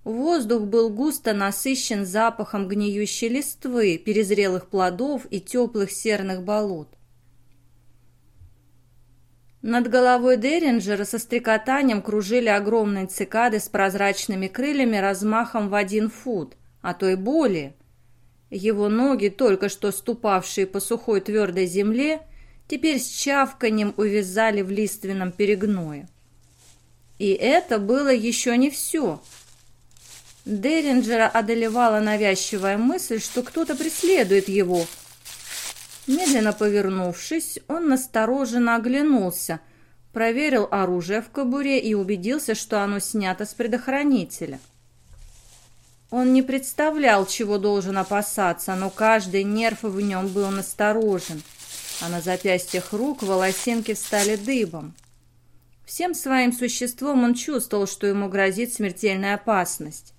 Воздух был густо насыщен запахом гниющей листвы, перезрелых плодов и теплых серных болот. Над головой Деринджера со стрекотанием кружили огромные цикады с прозрачными крыльями размахом в один фут, а то и более. Его ноги, только что ступавшие по сухой твердой земле, теперь с чавканием увязали в лиственном перегное. И это было еще не все. Деринджера одолевала навязчивая мысль, что кто-то преследует его. Медленно повернувшись, он настороженно оглянулся, проверил оружие в кобуре и убедился, что оно снято с предохранителя. Он не представлял, чего должен опасаться, но каждый нерв в нем был насторожен – а на запястьях рук волосинки встали дыбом. Всем своим существом он чувствовал, что ему грозит смертельная опасность.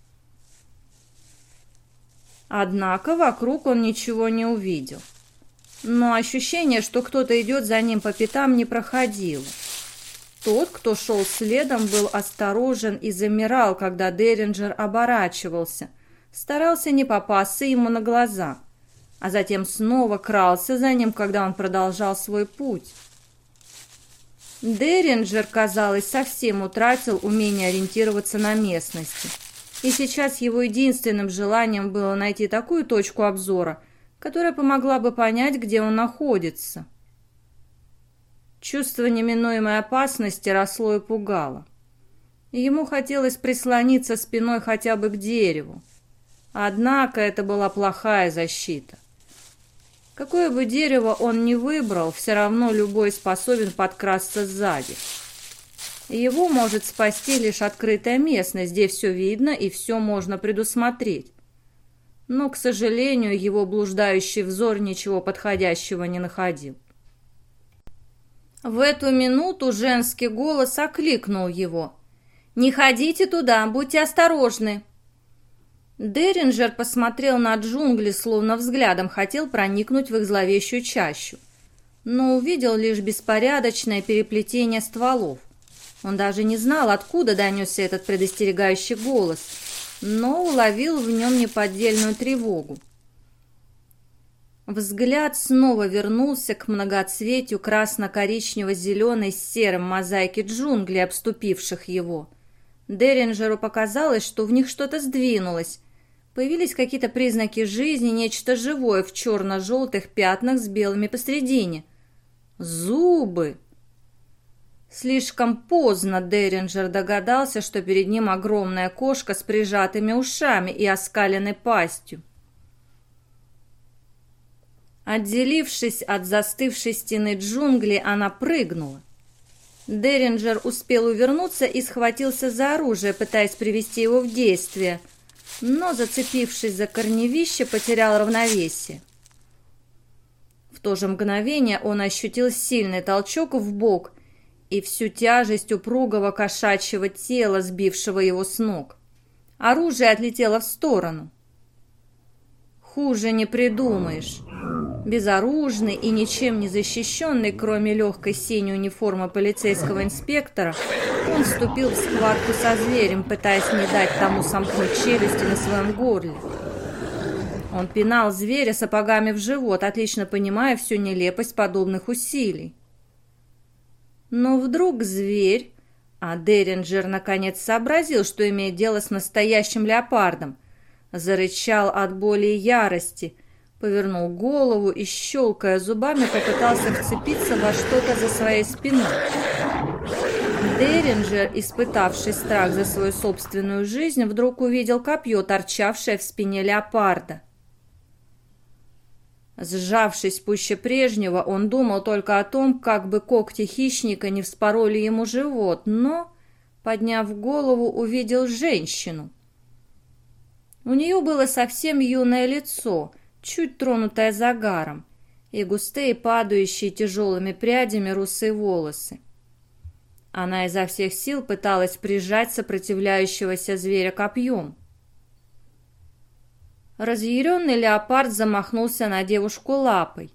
Однако вокруг он ничего не увидел. Но ощущение, что кто-то идет за ним по пятам, не проходило. Тот, кто шел следом, был осторожен и замирал, когда Деринджер оборачивался, старался не попасться ему на глаза а затем снова крался за ним, когда он продолжал свой путь. Деринджер, казалось, совсем утратил умение ориентироваться на местности. И сейчас его единственным желанием было найти такую точку обзора, которая помогла бы понять, где он находится. Чувство неминуемой опасности росло и пугало. Ему хотелось прислониться спиной хотя бы к дереву. Однако это была плохая защита. Какое бы дерево он ни выбрал, все равно любой способен подкрасться сзади. Его может спасти лишь открытая местность, где все видно и все можно предусмотреть. Но, к сожалению, его блуждающий взор ничего подходящего не находил. В эту минуту женский голос окликнул его. «Не ходите туда, будьте осторожны!» Деринджер посмотрел на джунгли, словно взглядом хотел проникнуть в их зловещую чащу, но увидел лишь беспорядочное переплетение стволов. Он даже не знал, откуда донесся этот предостерегающий голос, но уловил в нем неподдельную тревогу. Взгляд снова вернулся к многоцветию красно-коричнево-зеленой с серым мозаики джунглей, обступивших его. Деринджеру показалось, что в них что-то сдвинулось, Появились какие-то признаки жизни, нечто живое в черно-желтых пятнах с белыми посредине. Зубы! Слишком поздно Деринджер догадался, что перед ним огромная кошка с прижатыми ушами и оскаленной пастью. Отделившись от застывшей стены джунглей, она прыгнула. Деринджер успел увернуться и схватился за оружие, пытаясь привести его в действие – но, зацепившись за корневище, потерял равновесие. В то же мгновение он ощутил сильный толчок в бок и всю тяжесть упругого кошачьего тела, сбившего его с ног. Оружие отлетело в сторону. Хуже не придумаешь. Безоружный и ничем не защищенный, кроме легкой синей униформы полицейского инспектора, он вступил в схватку со зверем, пытаясь не дать тому сомкнуть челюсти на своем горле. Он пинал зверя сапогами в живот, отлично понимая всю нелепость подобных усилий. Но вдруг зверь, а Деринджер наконец сообразил, что имеет дело с настоящим леопардом, зарычал от боли и ярости, повернул голову и, щелкая зубами, попытался вцепиться во что-то за своей спиной. Деринджер, испытавший страх за свою собственную жизнь, вдруг увидел копье, торчавшее в спине леопарда. Сжавшись пуще прежнего, он думал только о том, как бы когти хищника не вспороли ему живот, но, подняв голову, увидел женщину. У нее было совсем юное лицо, чуть тронутое загаром, и густые, падающие тяжелыми прядями русые волосы. Она изо всех сил пыталась прижать сопротивляющегося зверя копьем. Разъяренный леопард замахнулся на девушку лапой,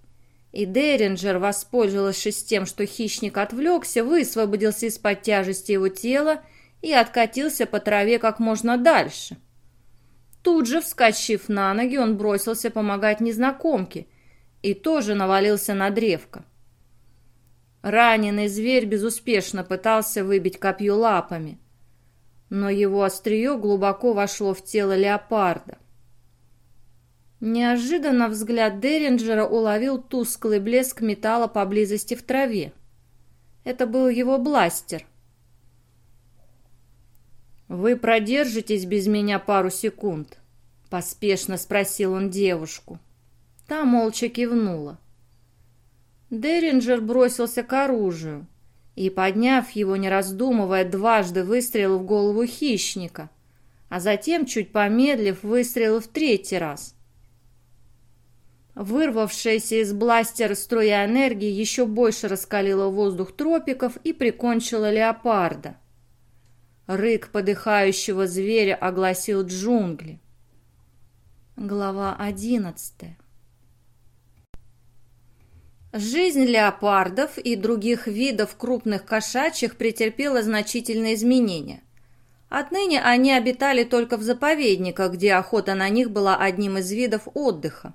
и Деринджер, воспользовавшись тем, что хищник отвлекся, высвободился из-под тяжести его тела и откатился по траве как можно дальше. Тут же, вскочив на ноги, он бросился помогать незнакомке и тоже навалился на древко. Раненый зверь безуспешно пытался выбить копье лапами, но его острие глубоко вошло в тело леопарда. Неожиданно взгляд Деринджера уловил тусклый блеск металла поблизости в траве. Это был его бластер. «Вы продержитесь без меня пару секунд?» — поспешно спросил он девушку. Та молча кивнула. Деринджер бросился к оружию и, подняв его, не раздумывая, дважды выстрелил в голову хищника, а затем, чуть помедлив, выстрелил в третий раз. Вырвавшаяся из бластера струя энергии еще больше раскалила воздух тропиков и прикончила леопарда. Рык подыхающего зверя огласил джунгли. Глава одиннадцатая Жизнь леопардов и других видов крупных кошачьих претерпела значительные изменения. Отныне они обитали только в заповедниках, где охота на них была одним из видов отдыха.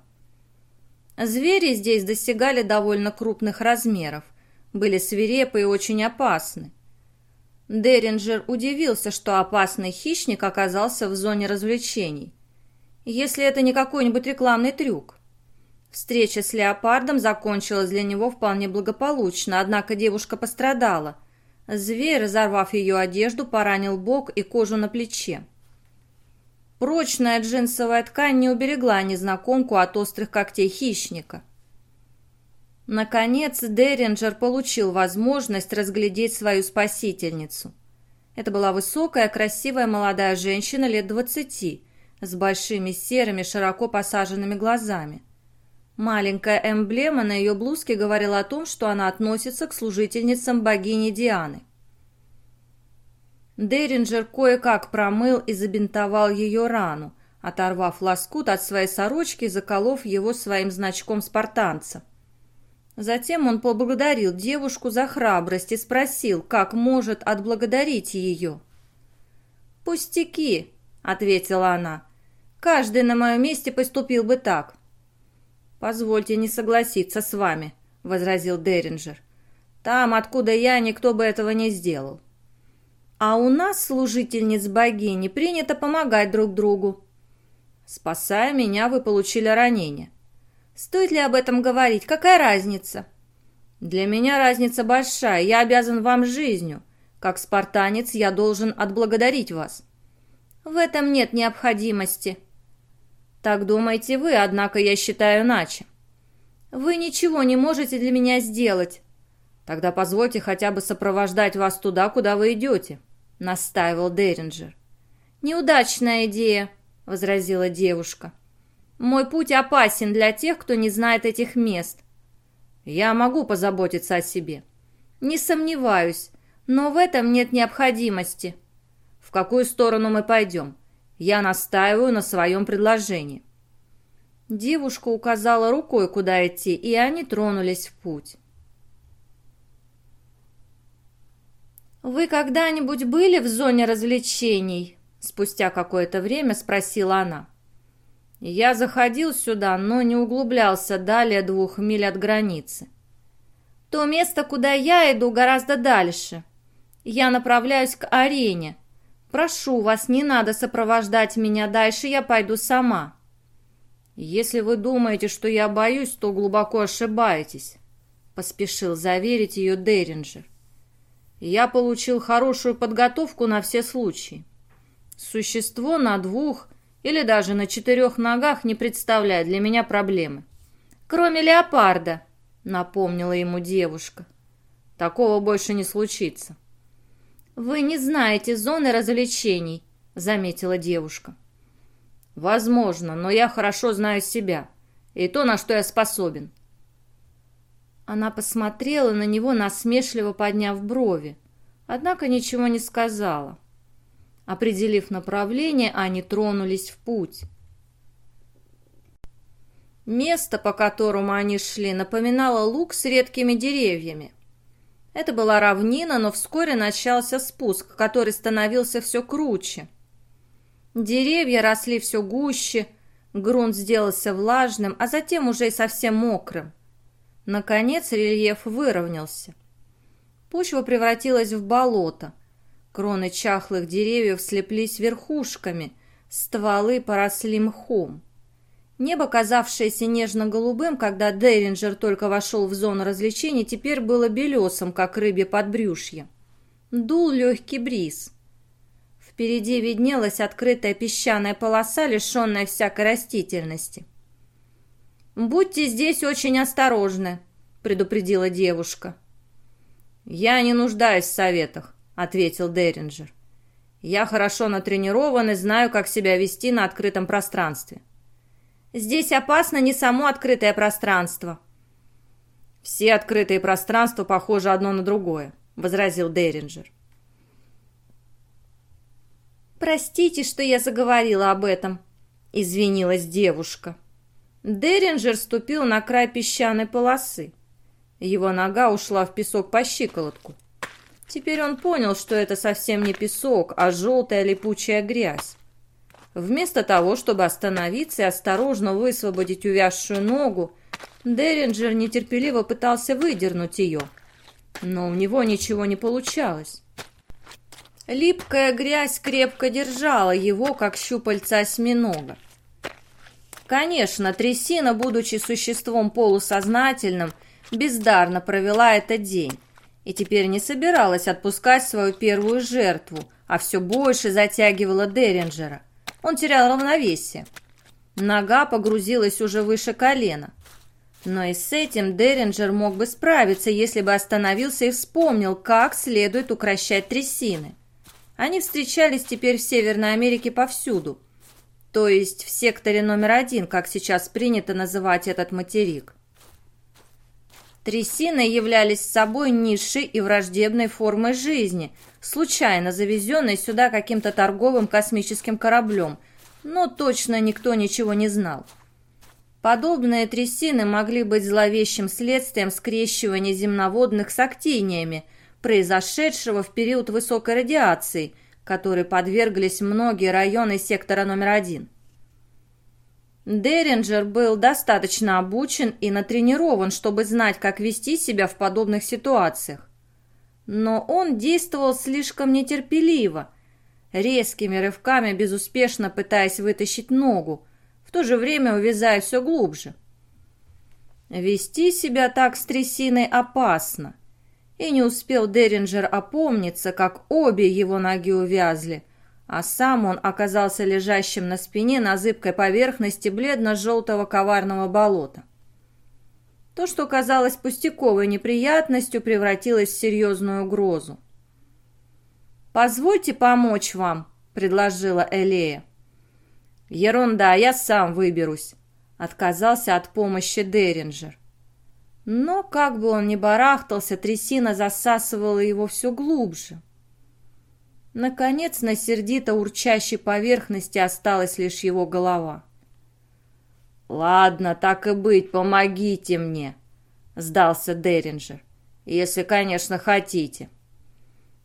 Звери здесь достигали довольно крупных размеров, были свирепы и очень опасны. Деринджер удивился, что опасный хищник оказался в зоне развлечений. Если это не какой-нибудь рекламный трюк. Встреча с леопардом закончилась для него вполне благополучно, однако девушка пострадала. Зверь, разорвав ее одежду, поранил бок и кожу на плече. Прочная джинсовая ткань не уберегла незнакомку от острых когтей хищника. Наконец, Деринджер получил возможность разглядеть свою спасительницу. Это была высокая, красивая молодая женщина лет двадцати, с большими серыми, широко посаженными глазами. Маленькая эмблема на ее блузке говорила о том, что она относится к служительницам богини Дианы. Деринджер кое-как промыл и забинтовал ее рану, оторвав лоскут от своей сорочки и заколов его своим значком спартанца. Затем он поблагодарил девушку за храбрость и спросил, как может отблагодарить ее. «Пустяки», — ответила она. «Каждый на моем месте поступил бы так. «Позвольте не согласиться с вами», — возразил Деринджер. «Там, откуда я, никто бы этого не сделал». «А у нас, служительниц богини, принято помогать друг другу». «Спасая меня, вы получили ранение». «Стоит ли об этом говорить? Какая разница?» «Для меня разница большая. Я обязан вам жизнью. Как спартанец я должен отблагодарить вас». «В этом нет необходимости», так думаете вы, однако я считаю иначе. Вы ничего не можете для меня сделать. Тогда позвольте хотя бы сопровождать вас туда, куда вы идете, настаивал Деринджер. Неудачная идея, возразила девушка. Мой путь опасен для тех, кто не знает этих мест. Я могу позаботиться о себе. Не сомневаюсь, но в этом нет необходимости. В какую сторону мы пойдем? Я настаиваю на своем предложении». Девушка указала рукой, куда идти, и они тронулись в путь. «Вы когда-нибудь были в зоне развлечений?» Спустя какое-то время спросила она. Я заходил сюда, но не углублялся далее двух миль от границы. То место, куда я иду, гораздо дальше. Я направляюсь к арене, Прошу вас, не надо сопровождать меня дальше, я пойду сама. Если вы думаете, что я боюсь, то глубоко ошибаетесь, поспешил заверить ее Деринджер. Я получил хорошую подготовку на все случаи. Существо на двух или даже на четырех ногах не представляет для меня проблемы. «Кроме леопарда», — напомнила ему девушка. «Такого больше не случится». «Вы не знаете зоны развлечений», — заметила девушка. «Возможно, но я хорошо знаю себя и то, на что я способен». Она посмотрела на него, насмешливо подняв брови, однако ничего не сказала. Определив направление, они тронулись в путь. Место, по которому они шли, напоминало луг с редкими деревьями. Это была равнина, но вскоре начался спуск, который становился все круче. Деревья росли все гуще, грунт сделался влажным, а затем уже и совсем мокрым. Наконец рельеф выровнялся. Почва превратилась в болото. Кроны чахлых деревьев слеплись верхушками, стволы поросли мхом. Небо, казавшееся нежно-голубым, когда Деринджер только вошел в зону развлечений, теперь было белесым, как рыбе подбрюшье. Дул легкий бриз. Впереди виднелась открытая песчаная полоса, лишенная всякой растительности. «Будьте здесь очень осторожны», — предупредила девушка. «Я не нуждаюсь в советах», — ответил Деринджер. «Я хорошо натренирован и знаю, как себя вести на открытом пространстве. Здесь опасно не само открытое пространство». «Все открытые пространства похожи одно на другое», — возразил Деринджер. «Простите, что я заговорила об этом», — извинилась девушка. Деринджер ступил на край песчаной полосы. Его нога ушла в песок по щиколотку. Теперь он понял, что это совсем не песок, а желтая липучая грязь. Вместо того, чтобы остановиться и осторожно высвободить увязшую ногу, Деринджер нетерпеливо пытался выдернуть ее. Но у него ничего не получалось. Липкая грязь крепко держала его, как щупальца осьминога. Конечно, трясина, будучи существом полусознательным, бездарно провела этот день и теперь не собиралась отпускать свою первую жертву, а все больше затягивала Деринджера. Он терял равновесие. Нога погрузилась уже выше колена. Но и с этим Деринджер мог бы справиться, если бы остановился и вспомнил, как следует укращать трясины. Они встречались теперь в Северной Америке повсюду, то есть в секторе номер один, как сейчас принято называть этот материк. Трясины являлись собой низшей и враждебной формой жизни, случайно завезенной сюда каким-то торговым космическим кораблем, но точно никто ничего не знал. Подобные трясины могли быть зловещим следствием скрещивания земноводных с актиниями, произошедшего в период высокой радиации, которой подверглись многие районы сектора номер один. Деринджер был достаточно обучен и натренирован, чтобы знать, как вести себя в подобных ситуациях. Но он действовал слишком нетерпеливо, резкими рывками безуспешно пытаясь вытащить ногу, в то же время увязая все глубже. Вести себя так с трясиной опасно. И не успел Деринджер опомниться, как обе его ноги увязли, а сам он оказался лежащим на спине на зыбкой поверхности бледно-желтого коварного болота. То, что казалось пустяковой неприятностью, превратилось в серьезную угрозу. «Позвольте помочь вам», — предложила Элея. «Ерунда, я сам выберусь», — отказался от помощи Деринджер. Но, как бы он ни барахтался, трясина засасывала его все глубже. Наконец, на сердито урчащей поверхности осталась лишь его голова. «Ладно, так и быть, помогите мне», — сдался Деринджер. «Если, конечно, хотите».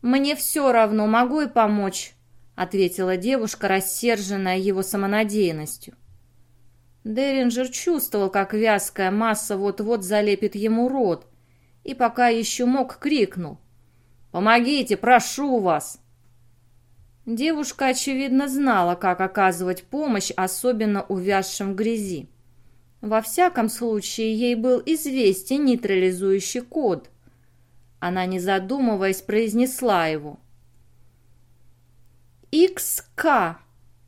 «Мне все равно, могу и помочь», — ответила девушка, рассерженная его самонадеянностью. Деринджер чувствовал, как вязкая масса вот-вот залепит ему рот, и пока еще мог, крикнул. «Помогите, прошу вас!» Девушка, очевидно, знала, как оказывать помощь, особенно увязшим в грязи. Во всяком случае, ей был известен нейтрализующий код. Она, не задумываясь, произнесла его. «XK.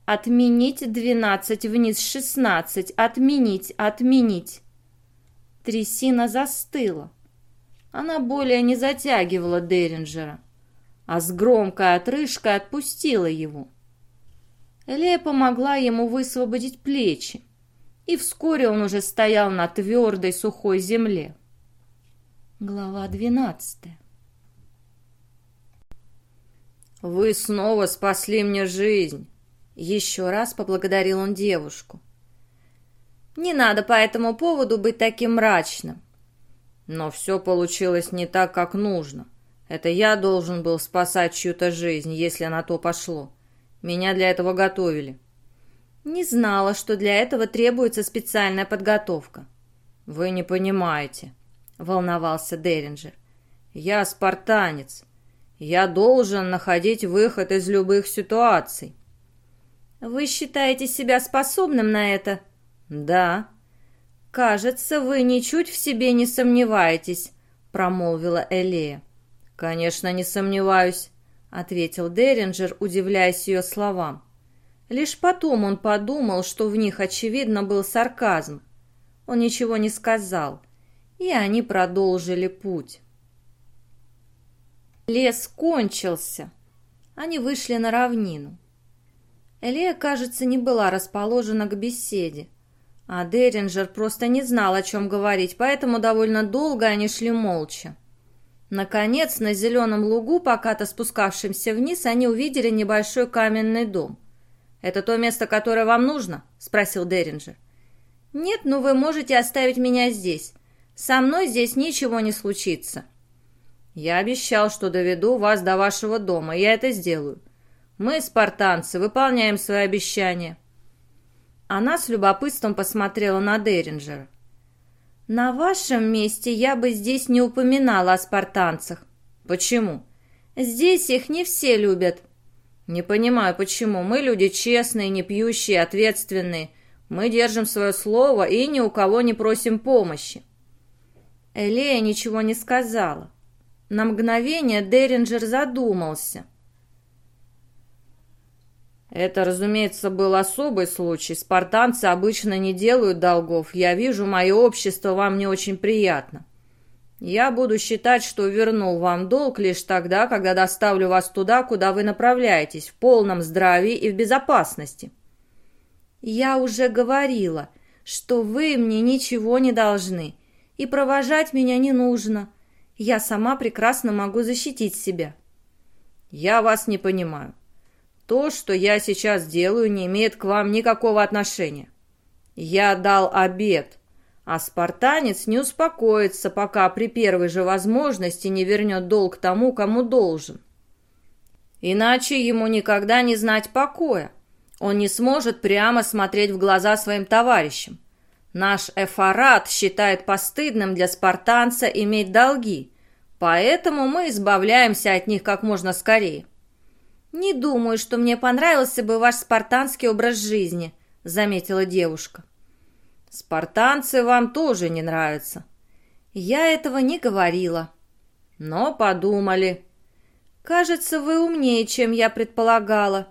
Отменить 12 вниз 16. Отменить, отменить». Трясина застыла. Она более не затягивала Деринджера, а с громкой отрыжкой отпустила его. Элея помогла ему высвободить плечи, и вскоре он уже стоял на твердой сухой земле. Глава двенадцатая «Вы снова спасли мне жизнь!» Еще раз поблагодарил он девушку. «Не надо по этому поводу быть таким мрачным». «Но все получилось не так, как нужно. Это я должен был спасать чью-то жизнь, если на то пошло. Меня для этого готовили». «Не знала, что для этого требуется специальная подготовка». «Вы не понимаете», — волновался Деринджер. «Я спартанец. Я должен находить выход из любых ситуаций. Вы считаете себя способным на это? Да. Кажется, вы ничуть в себе не сомневаетесь, промолвила Элея. Конечно, не сомневаюсь, ответил Деринджер, удивляясь ее словам. Лишь потом он подумал, что в них, очевидно, был сарказм. Он ничего не сказал, и они продолжили путь. Лес кончился. Они вышли на равнину. Элея, кажется, не была расположена к беседе. А Деринджер просто не знал, о чем говорить, поэтому довольно долго они шли молча. Наконец, на зеленом лугу, пока-то спускавшимся вниз, они увидели небольшой каменный дом. «Это то место, которое вам нужно?» – спросил Деринджер. «Нет, но вы можете оставить меня здесь. Со мной здесь ничего не случится». Я обещал, что доведу вас до вашего дома, я это сделаю. Мы, спартанцы, выполняем свои обещания». Она с любопытством посмотрела на Деринджера. «На вашем месте я бы здесь не упоминала о спартанцах». «Почему?» «Здесь их не все любят». «Не понимаю, почему. Мы люди честные, не пьющие, ответственные. Мы держим свое слово и ни у кого не просим помощи». Элея ничего не сказала. На мгновение Деринджер задумался. Это, разумеется, был особый случай. Спартанцы обычно не делают долгов. Я вижу, мое общество вам не очень приятно. Я буду считать, что вернул вам долг лишь тогда, когда доставлю вас туда, куда вы направляетесь, в полном здравии и в безопасности. Я уже говорила, что вы мне ничего не должны, и провожать меня не нужно. Я сама прекрасно могу защитить себя. Я вас не понимаю. То, что я сейчас делаю, не имеет к вам никакого отношения. Я дал обед, а спартанец не успокоится, пока при первой же возможности не вернет долг тому, кому должен. Иначе ему никогда не знать покоя. Он не сможет прямо смотреть в глаза своим товарищам. Наш эфарат считает постыдным для спартанца иметь долги, поэтому мы избавляемся от них как можно скорее. «Не думаю, что мне понравился бы ваш спартанский образ жизни», — заметила девушка. «Спартанцы вам тоже не нравятся». «Я этого не говорила». «Но подумали». «Кажется, вы умнее, чем я предполагала».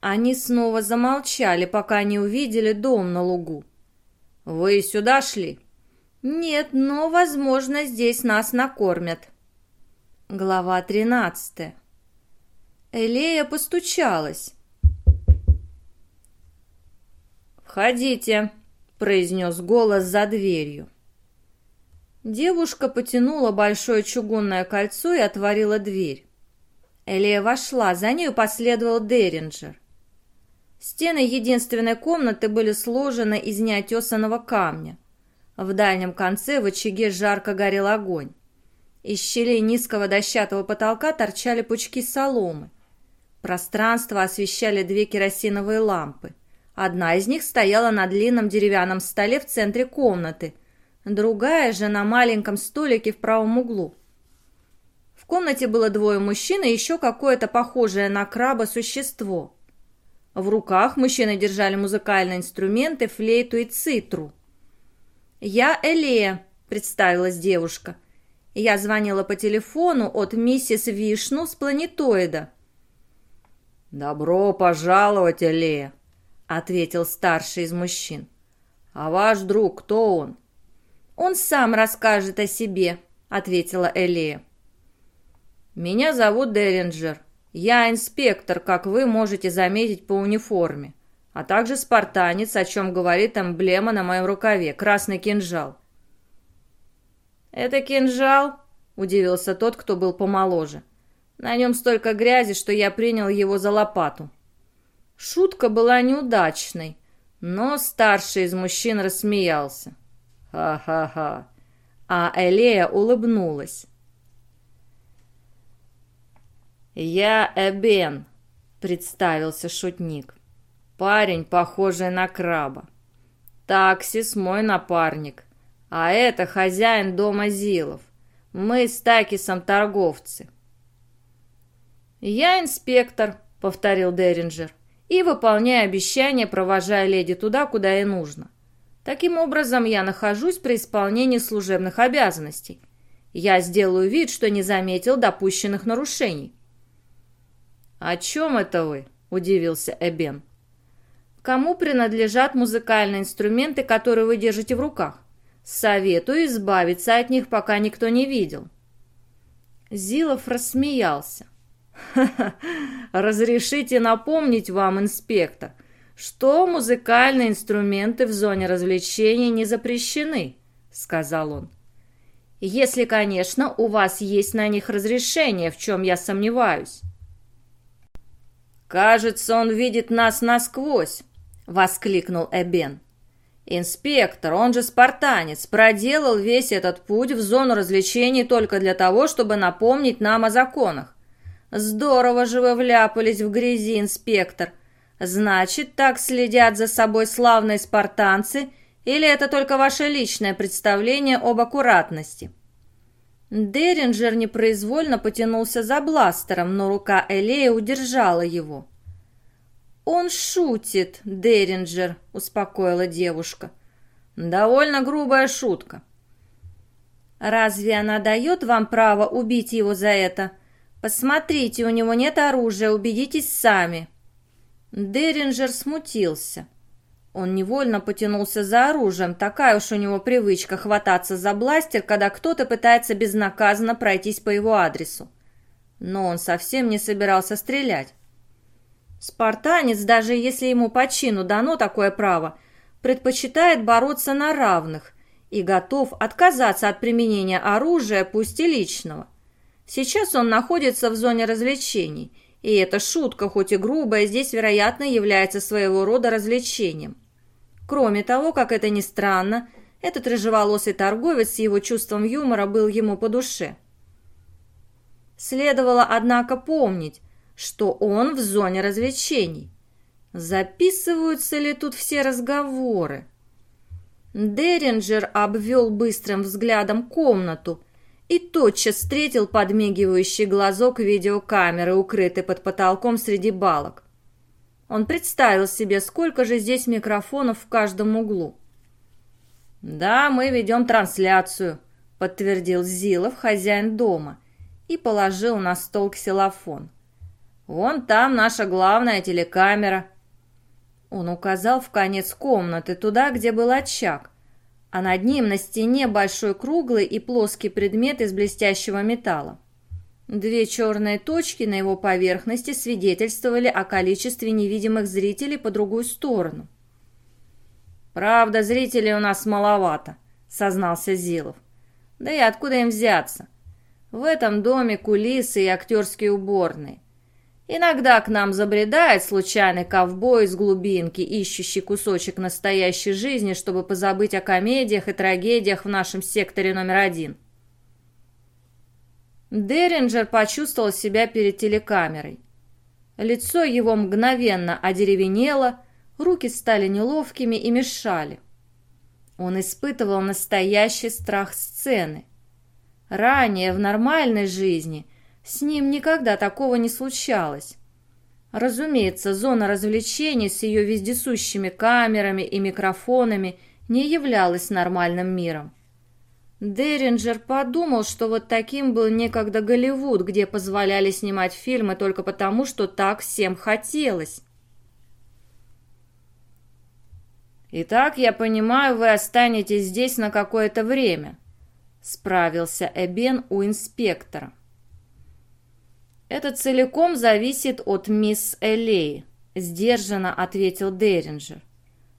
Они снова замолчали, пока не увидели дом на лугу. «Вы сюда шли?» «Нет, но, возможно, здесь нас накормят». Глава тринадцатая. Элея постучалась. «Входите», — произнес голос за дверью. Девушка потянула большое чугунное кольцо и отворила дверь. Элея вошла, за нею последовал Деринджер. Стены единственной комнаты были сложены из неотесанного камня. В дальнем конце в очаге жарко горел огонь. Из щелей низкого дощатого потолка торчали пучки соломы. Пространство освещали две керосиновые лампы. Одна из них стояла на длинном деревянном столе в центре комнаты, другая же на маленьком столике в правом углу. В комнате было двое мужчин и еще какое-то похожее на краба существо. В руках мужчины держали музыкальные инструменты, флейту и цитру. «Я Элея», — представилась девушка. «Я звонила по телефону от миссис Вишну с планетоида». «Добро пожаловать, Элея», — ответил старший из мужчин. «А ваш друг, кто он?» Он сам расскажет о себе», — ответила Элея. «Меня зовут Деринджер. Я инспектор, как вы можете заметить по униформе, а также спартанец, о чем говорит эмблема на моем рукаве, красный кинжал». «Это кинжал?» — удивился тот, кто был помоложе. «На нем столько грязи, что я принял его за лопату». Шутка была неудачной, но старший из мужчин рассмеялся. Ха-ха-ха. А Элея улыбнулась. «Я Эбен», — представился шутник. «Парень, похожий на краба. Таксис мой напарник, а это хозяин дома Зилов. Мы с Такисом торговцы». «Я инспектор», — повторил Деринджер, «и выполняю обещание, провожая леди туда, куда ей нужно. Таким образом, я нахожусь при исполнении служебных обязанностей. Я сделаю вид, что не заметил допущенных нарушений». «О чем это вы?» – удивился Эбен. «Кому принадлежат музыкальные инструменты, которые вы держите в руках? Советую избавиться от них, пока никто не видел». Зилов рассмеялся. «Ха-ха, разрешите напомнить вам, инспектор, что музыкальные инструменты в зоне развлечений не запрещены», — сказал он. «Если, конечно, у вас есть на них разрешение, в чем я сомневаюсь». «Кажется, он видит нас насквозь», — воскликнул Эбен. «Инспектор, он же спартанец, проделал весь этот путь в зону развлечений только для того, чтобы напомнить нам о законах. Здорово же вы вляпались в грязи, инспектор. Значит, так следят за собой славные спартанцы, или это только ваше личное представление об аккуратности?» Деринджер непроизвольно потянулся за бластером, но рука Элея удержала его. «Он шутит, Деринджер», — успокоила девушка. «Довольно грубая шутка». «Разве она дает вам право убить его за это? Посмотрите, у него нет оружия, убедитесь сами». Деринджер смутился. Он невольно потянулся за оружием, такая уж у него привычка хвататься за бластер, когда кто-то пытается безнаказанно пройтись по его адресу. Но он совсем не собирался стрелять. Спартанец, даже если ему по чину дано такое право, предпочитает бороться на равных и готов отказаться от применения оружия, пусть и личного. Сейчас он находится в зоне развлечений, и эта шутка, хоть и грубая, здесь, вероятно, является своего рода развлечением. Кроме того, как это ни странно, этот рыжеволосый торговец с его чувством юмора был ему по душе. Следовало, однако, помнить, что он в зоне развлечений. Записываются ли тут все разговоры? Деринджер обвел быстрым взглядом комнату и тотчас встретил подмигивающий глазок видеокамеры, укрытый под потолком среди балок. Он представил себе, сколько же здесь микрофонов в каждом углу. «Да, мы ведем трансляцию», — подтвердил Зилов, хозяин дома, и положил на стол ксилофон. «Вон там наша главная телекамера». Он указал в конец комнаты, туда, где был очаг, а над ним на стене большой круглый и плоский предмет из блестящего металла. Две черные точки на его поверхности свидетельствовали о количестве невидимых зрителей по другую сторону. «Правда, зрителей у нас маловато», — сознался Зилов. «Да и откуда им взяться? В этом доме кулисы и актерские уборные. Иногда к нам забредает случайный ковбой из глубинки, ищущий кусочек настоящей жизни, чтобы позабыть о комедиях и трагедиях в нашем секторе номер один. Деринджер почувствовал себя перед телекамерой. Лицо его мгновенно одеревенело, руки стали неловкими и мешали. Он испытывал настоящий страх сцены. Ранее, в нормальной жизни, с ним никогда такого не случалось. Разумеется, зона развлечений с ее вездесущими камерами и микрофонами не являлась нормальным миром. Деринджер подумал, что вот таким был некогда Голливуд, где позволяли снимать фильмы только потому, что так всем хотелось. «Итак, я понимаю, вы останетесь здесь на какое-то время», — справился Эбен у инспектора. «Это целиком зависит от мисс Элей», — сдержанно ответил Деринджер.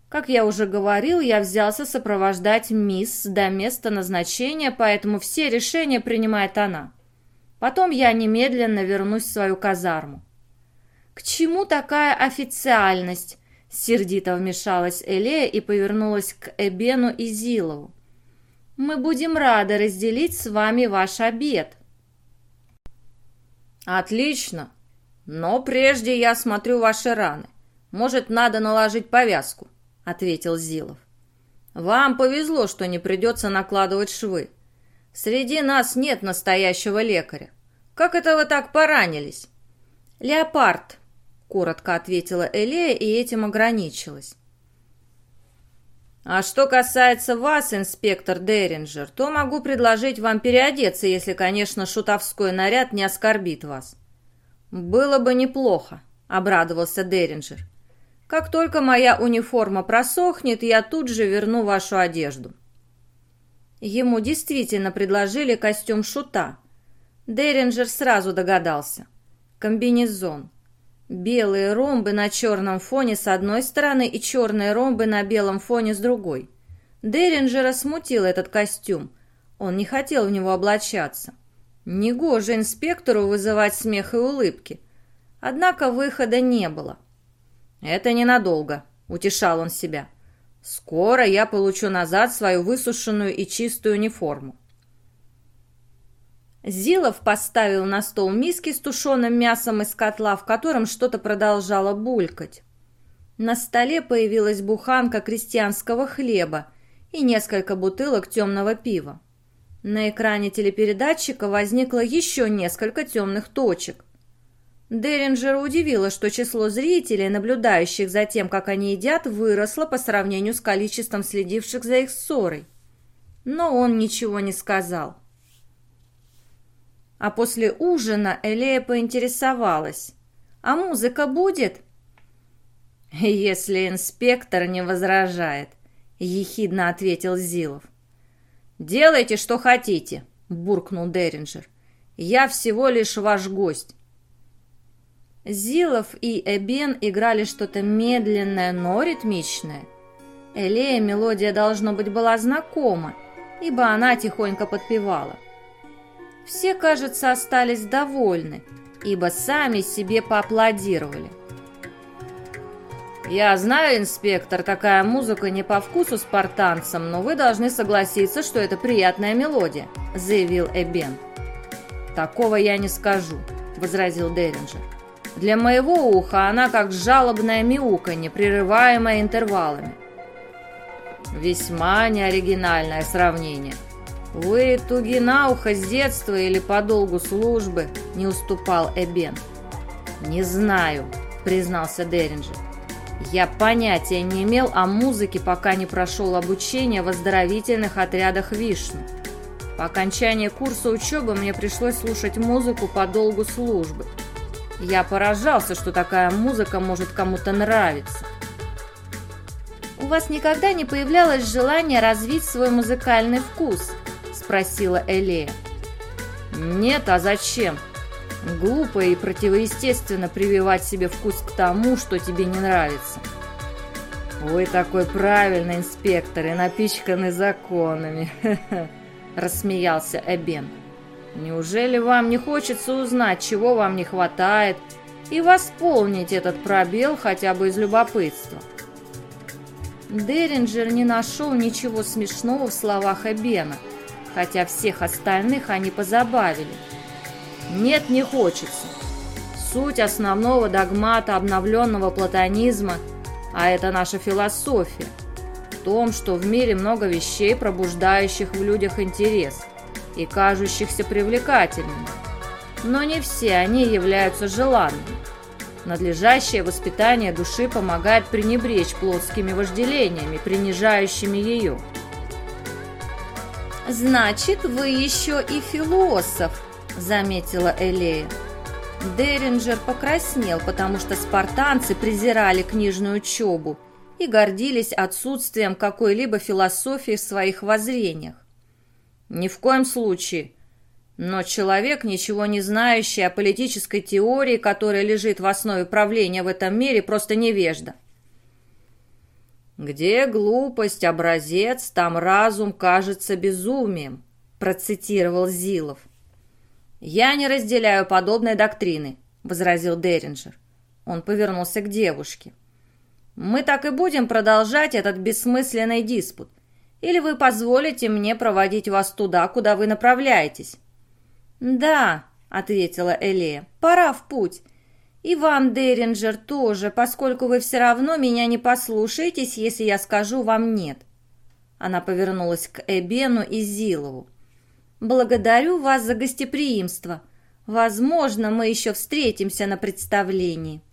«Как я уже говорил, я взялся сопровождать мисс до места назначения, поэтому все решения принимает она. Потом я немедленно вернусь в свою казарму». «К чему такая официальность?» Сердито вмешалась Элея и повернулась к Эбену и Зилову. «Мы будем рады разделить с вами ваш обед». «Отлично. Но прежде я смотрю ваши раны. Может, надо наложить повязку», — ответил Зилов. «Вам повезло, что не придется накладывать швы. Среди нас нет настоящего лекаря. Как это вы так поранились?» «Леопард», — коротко ответила Элея и этим ограничилась. «А что касается вас, инспектор Деринджер, то могу предложить вам переодеться, если, конечно, шутовской наряд не оскорбит вас». «Было бы неплохо», — обрадовался Деринджер. «Как только моя униформа просохнет, я тут же верну вашу одежду». Ему действительно предложили костюм шута. Деринджер сразу догадался. Комбинезон. Белые ромбы на черном фоне с одной стороны и черные ромбы на белом фоне с другой. Деринджера смутил этот костюм. Он не хотел в него облачаться. Негоже инспектору вызывать смех и улыбки. Однако выхода не было. «Это ненадолго», — утешал он себя. «Скоро я получу назад свою высушенную и чистую униформу. Зилов поставил на стол миски с тушеным мясом из котла, в котором что-то продолжало булькать. На столе появилась буханка крестьянского хлеба и несколько бутылок темного пива. На экране телепередатчика возникло еще несколько темных точек. Деринджера удивило, что число зрителей, наблюдающих за тем, как они едят, выросло по сравнению с количеством следивших за их ссорой. Но он ничего не сказал. А после ужина Элея поинтересовалась. «А музыка будет?» «Если инспектор не возражает», — ехидно ответил Зилов. «Делайте, что хотите», — буркнул Деринджер. «Я всего лишь ваш гость». Зилов и Эбен играли что-то медленное, но ритмичное. Элея мелодия, должно быть, была знакома, ибо она тихонько подпевала. Все, кажется, остались довольны, ибо сами себе поаплодировали. «Я знаю, инспектор, такая музыка не по вкусу спартанцам, но вы должны согласиться, что это приятная мелодия», — заявил Эбен. «Такого я не скажу», — возразил Деринджер. «Для моего уха она как жалобное мяуканье, прерываемое интервалами». «Весьма неоригинальное сравнение», «Вы туги на ухо с детства или по долгу службы?» – не уступал Эбен. «Не знаю», – признался Деринджер. «Я понятия не имел о музыке, пока не прошел обучение в оздоровительных отрядах Вишну. По окончании курса учебы мне пришлось слушать музыку по долгу службы. Я поражался, что такая музыка может кому-то нравиться. У вас никогда не появлялось желание развить свой музыкальный вкус?» Спросила Элея. «Нет, а зачем? Глупо и противоестественно прививать себе вкус к тому, что тебе не нравится». «Вы такой правильный инспектор и напичканный законами», (laughs) — рассмеялся Эбен. «Неужели вам не хочется узнать, чего вам не хватает, и восполнить этот пробел хотя бы из любопытства?» Деринджер не нашел ничего смешного в словах Эбена — хотя всех остальных они позабавили. Нет, не хочется. Суть основного догмата обновленного платонизма, а это наша философия, в том, что в мире много вещей, пробуждающих в людях интерес и кажущихся привлекательными. Но не все они являются желанными. Надлежащее воспитание души помогает пренебречь плотскими вожделениями, принижающими ее – «Значит, вы еще и философ», — заметила Элея. Деринджер покраснел, потому что спартанцы презирали книжную учебу, и гордились отсутствием какой-либо философии в своих воззрениях. Ни в коем случае. Но человек, ничего не знающий о политической теории, которая лежит в основе правления в этом мире, просто невежда. «Где глупость, образец, там разум кажется безумием», процитировал Зилов. «Я не разделяю подобной доктрины», — возразил Деринджер. Он повернулся к девушке. «Мы так и будем продолжать этот бессмысленный диспут. Или вы позволите мне проводить вас туда, куда вы направляетесь?» «Да», — ответила Элея, — «пора в путь. И вам, Деринджер, тоже, поскольку вы все равно меня не послушаетесь, если я скажу вам «нет». Она повернулась к Эбену и Зилову. «Благодарю вас за гостеприимство. Возможно, мы еще встретимся на представлении».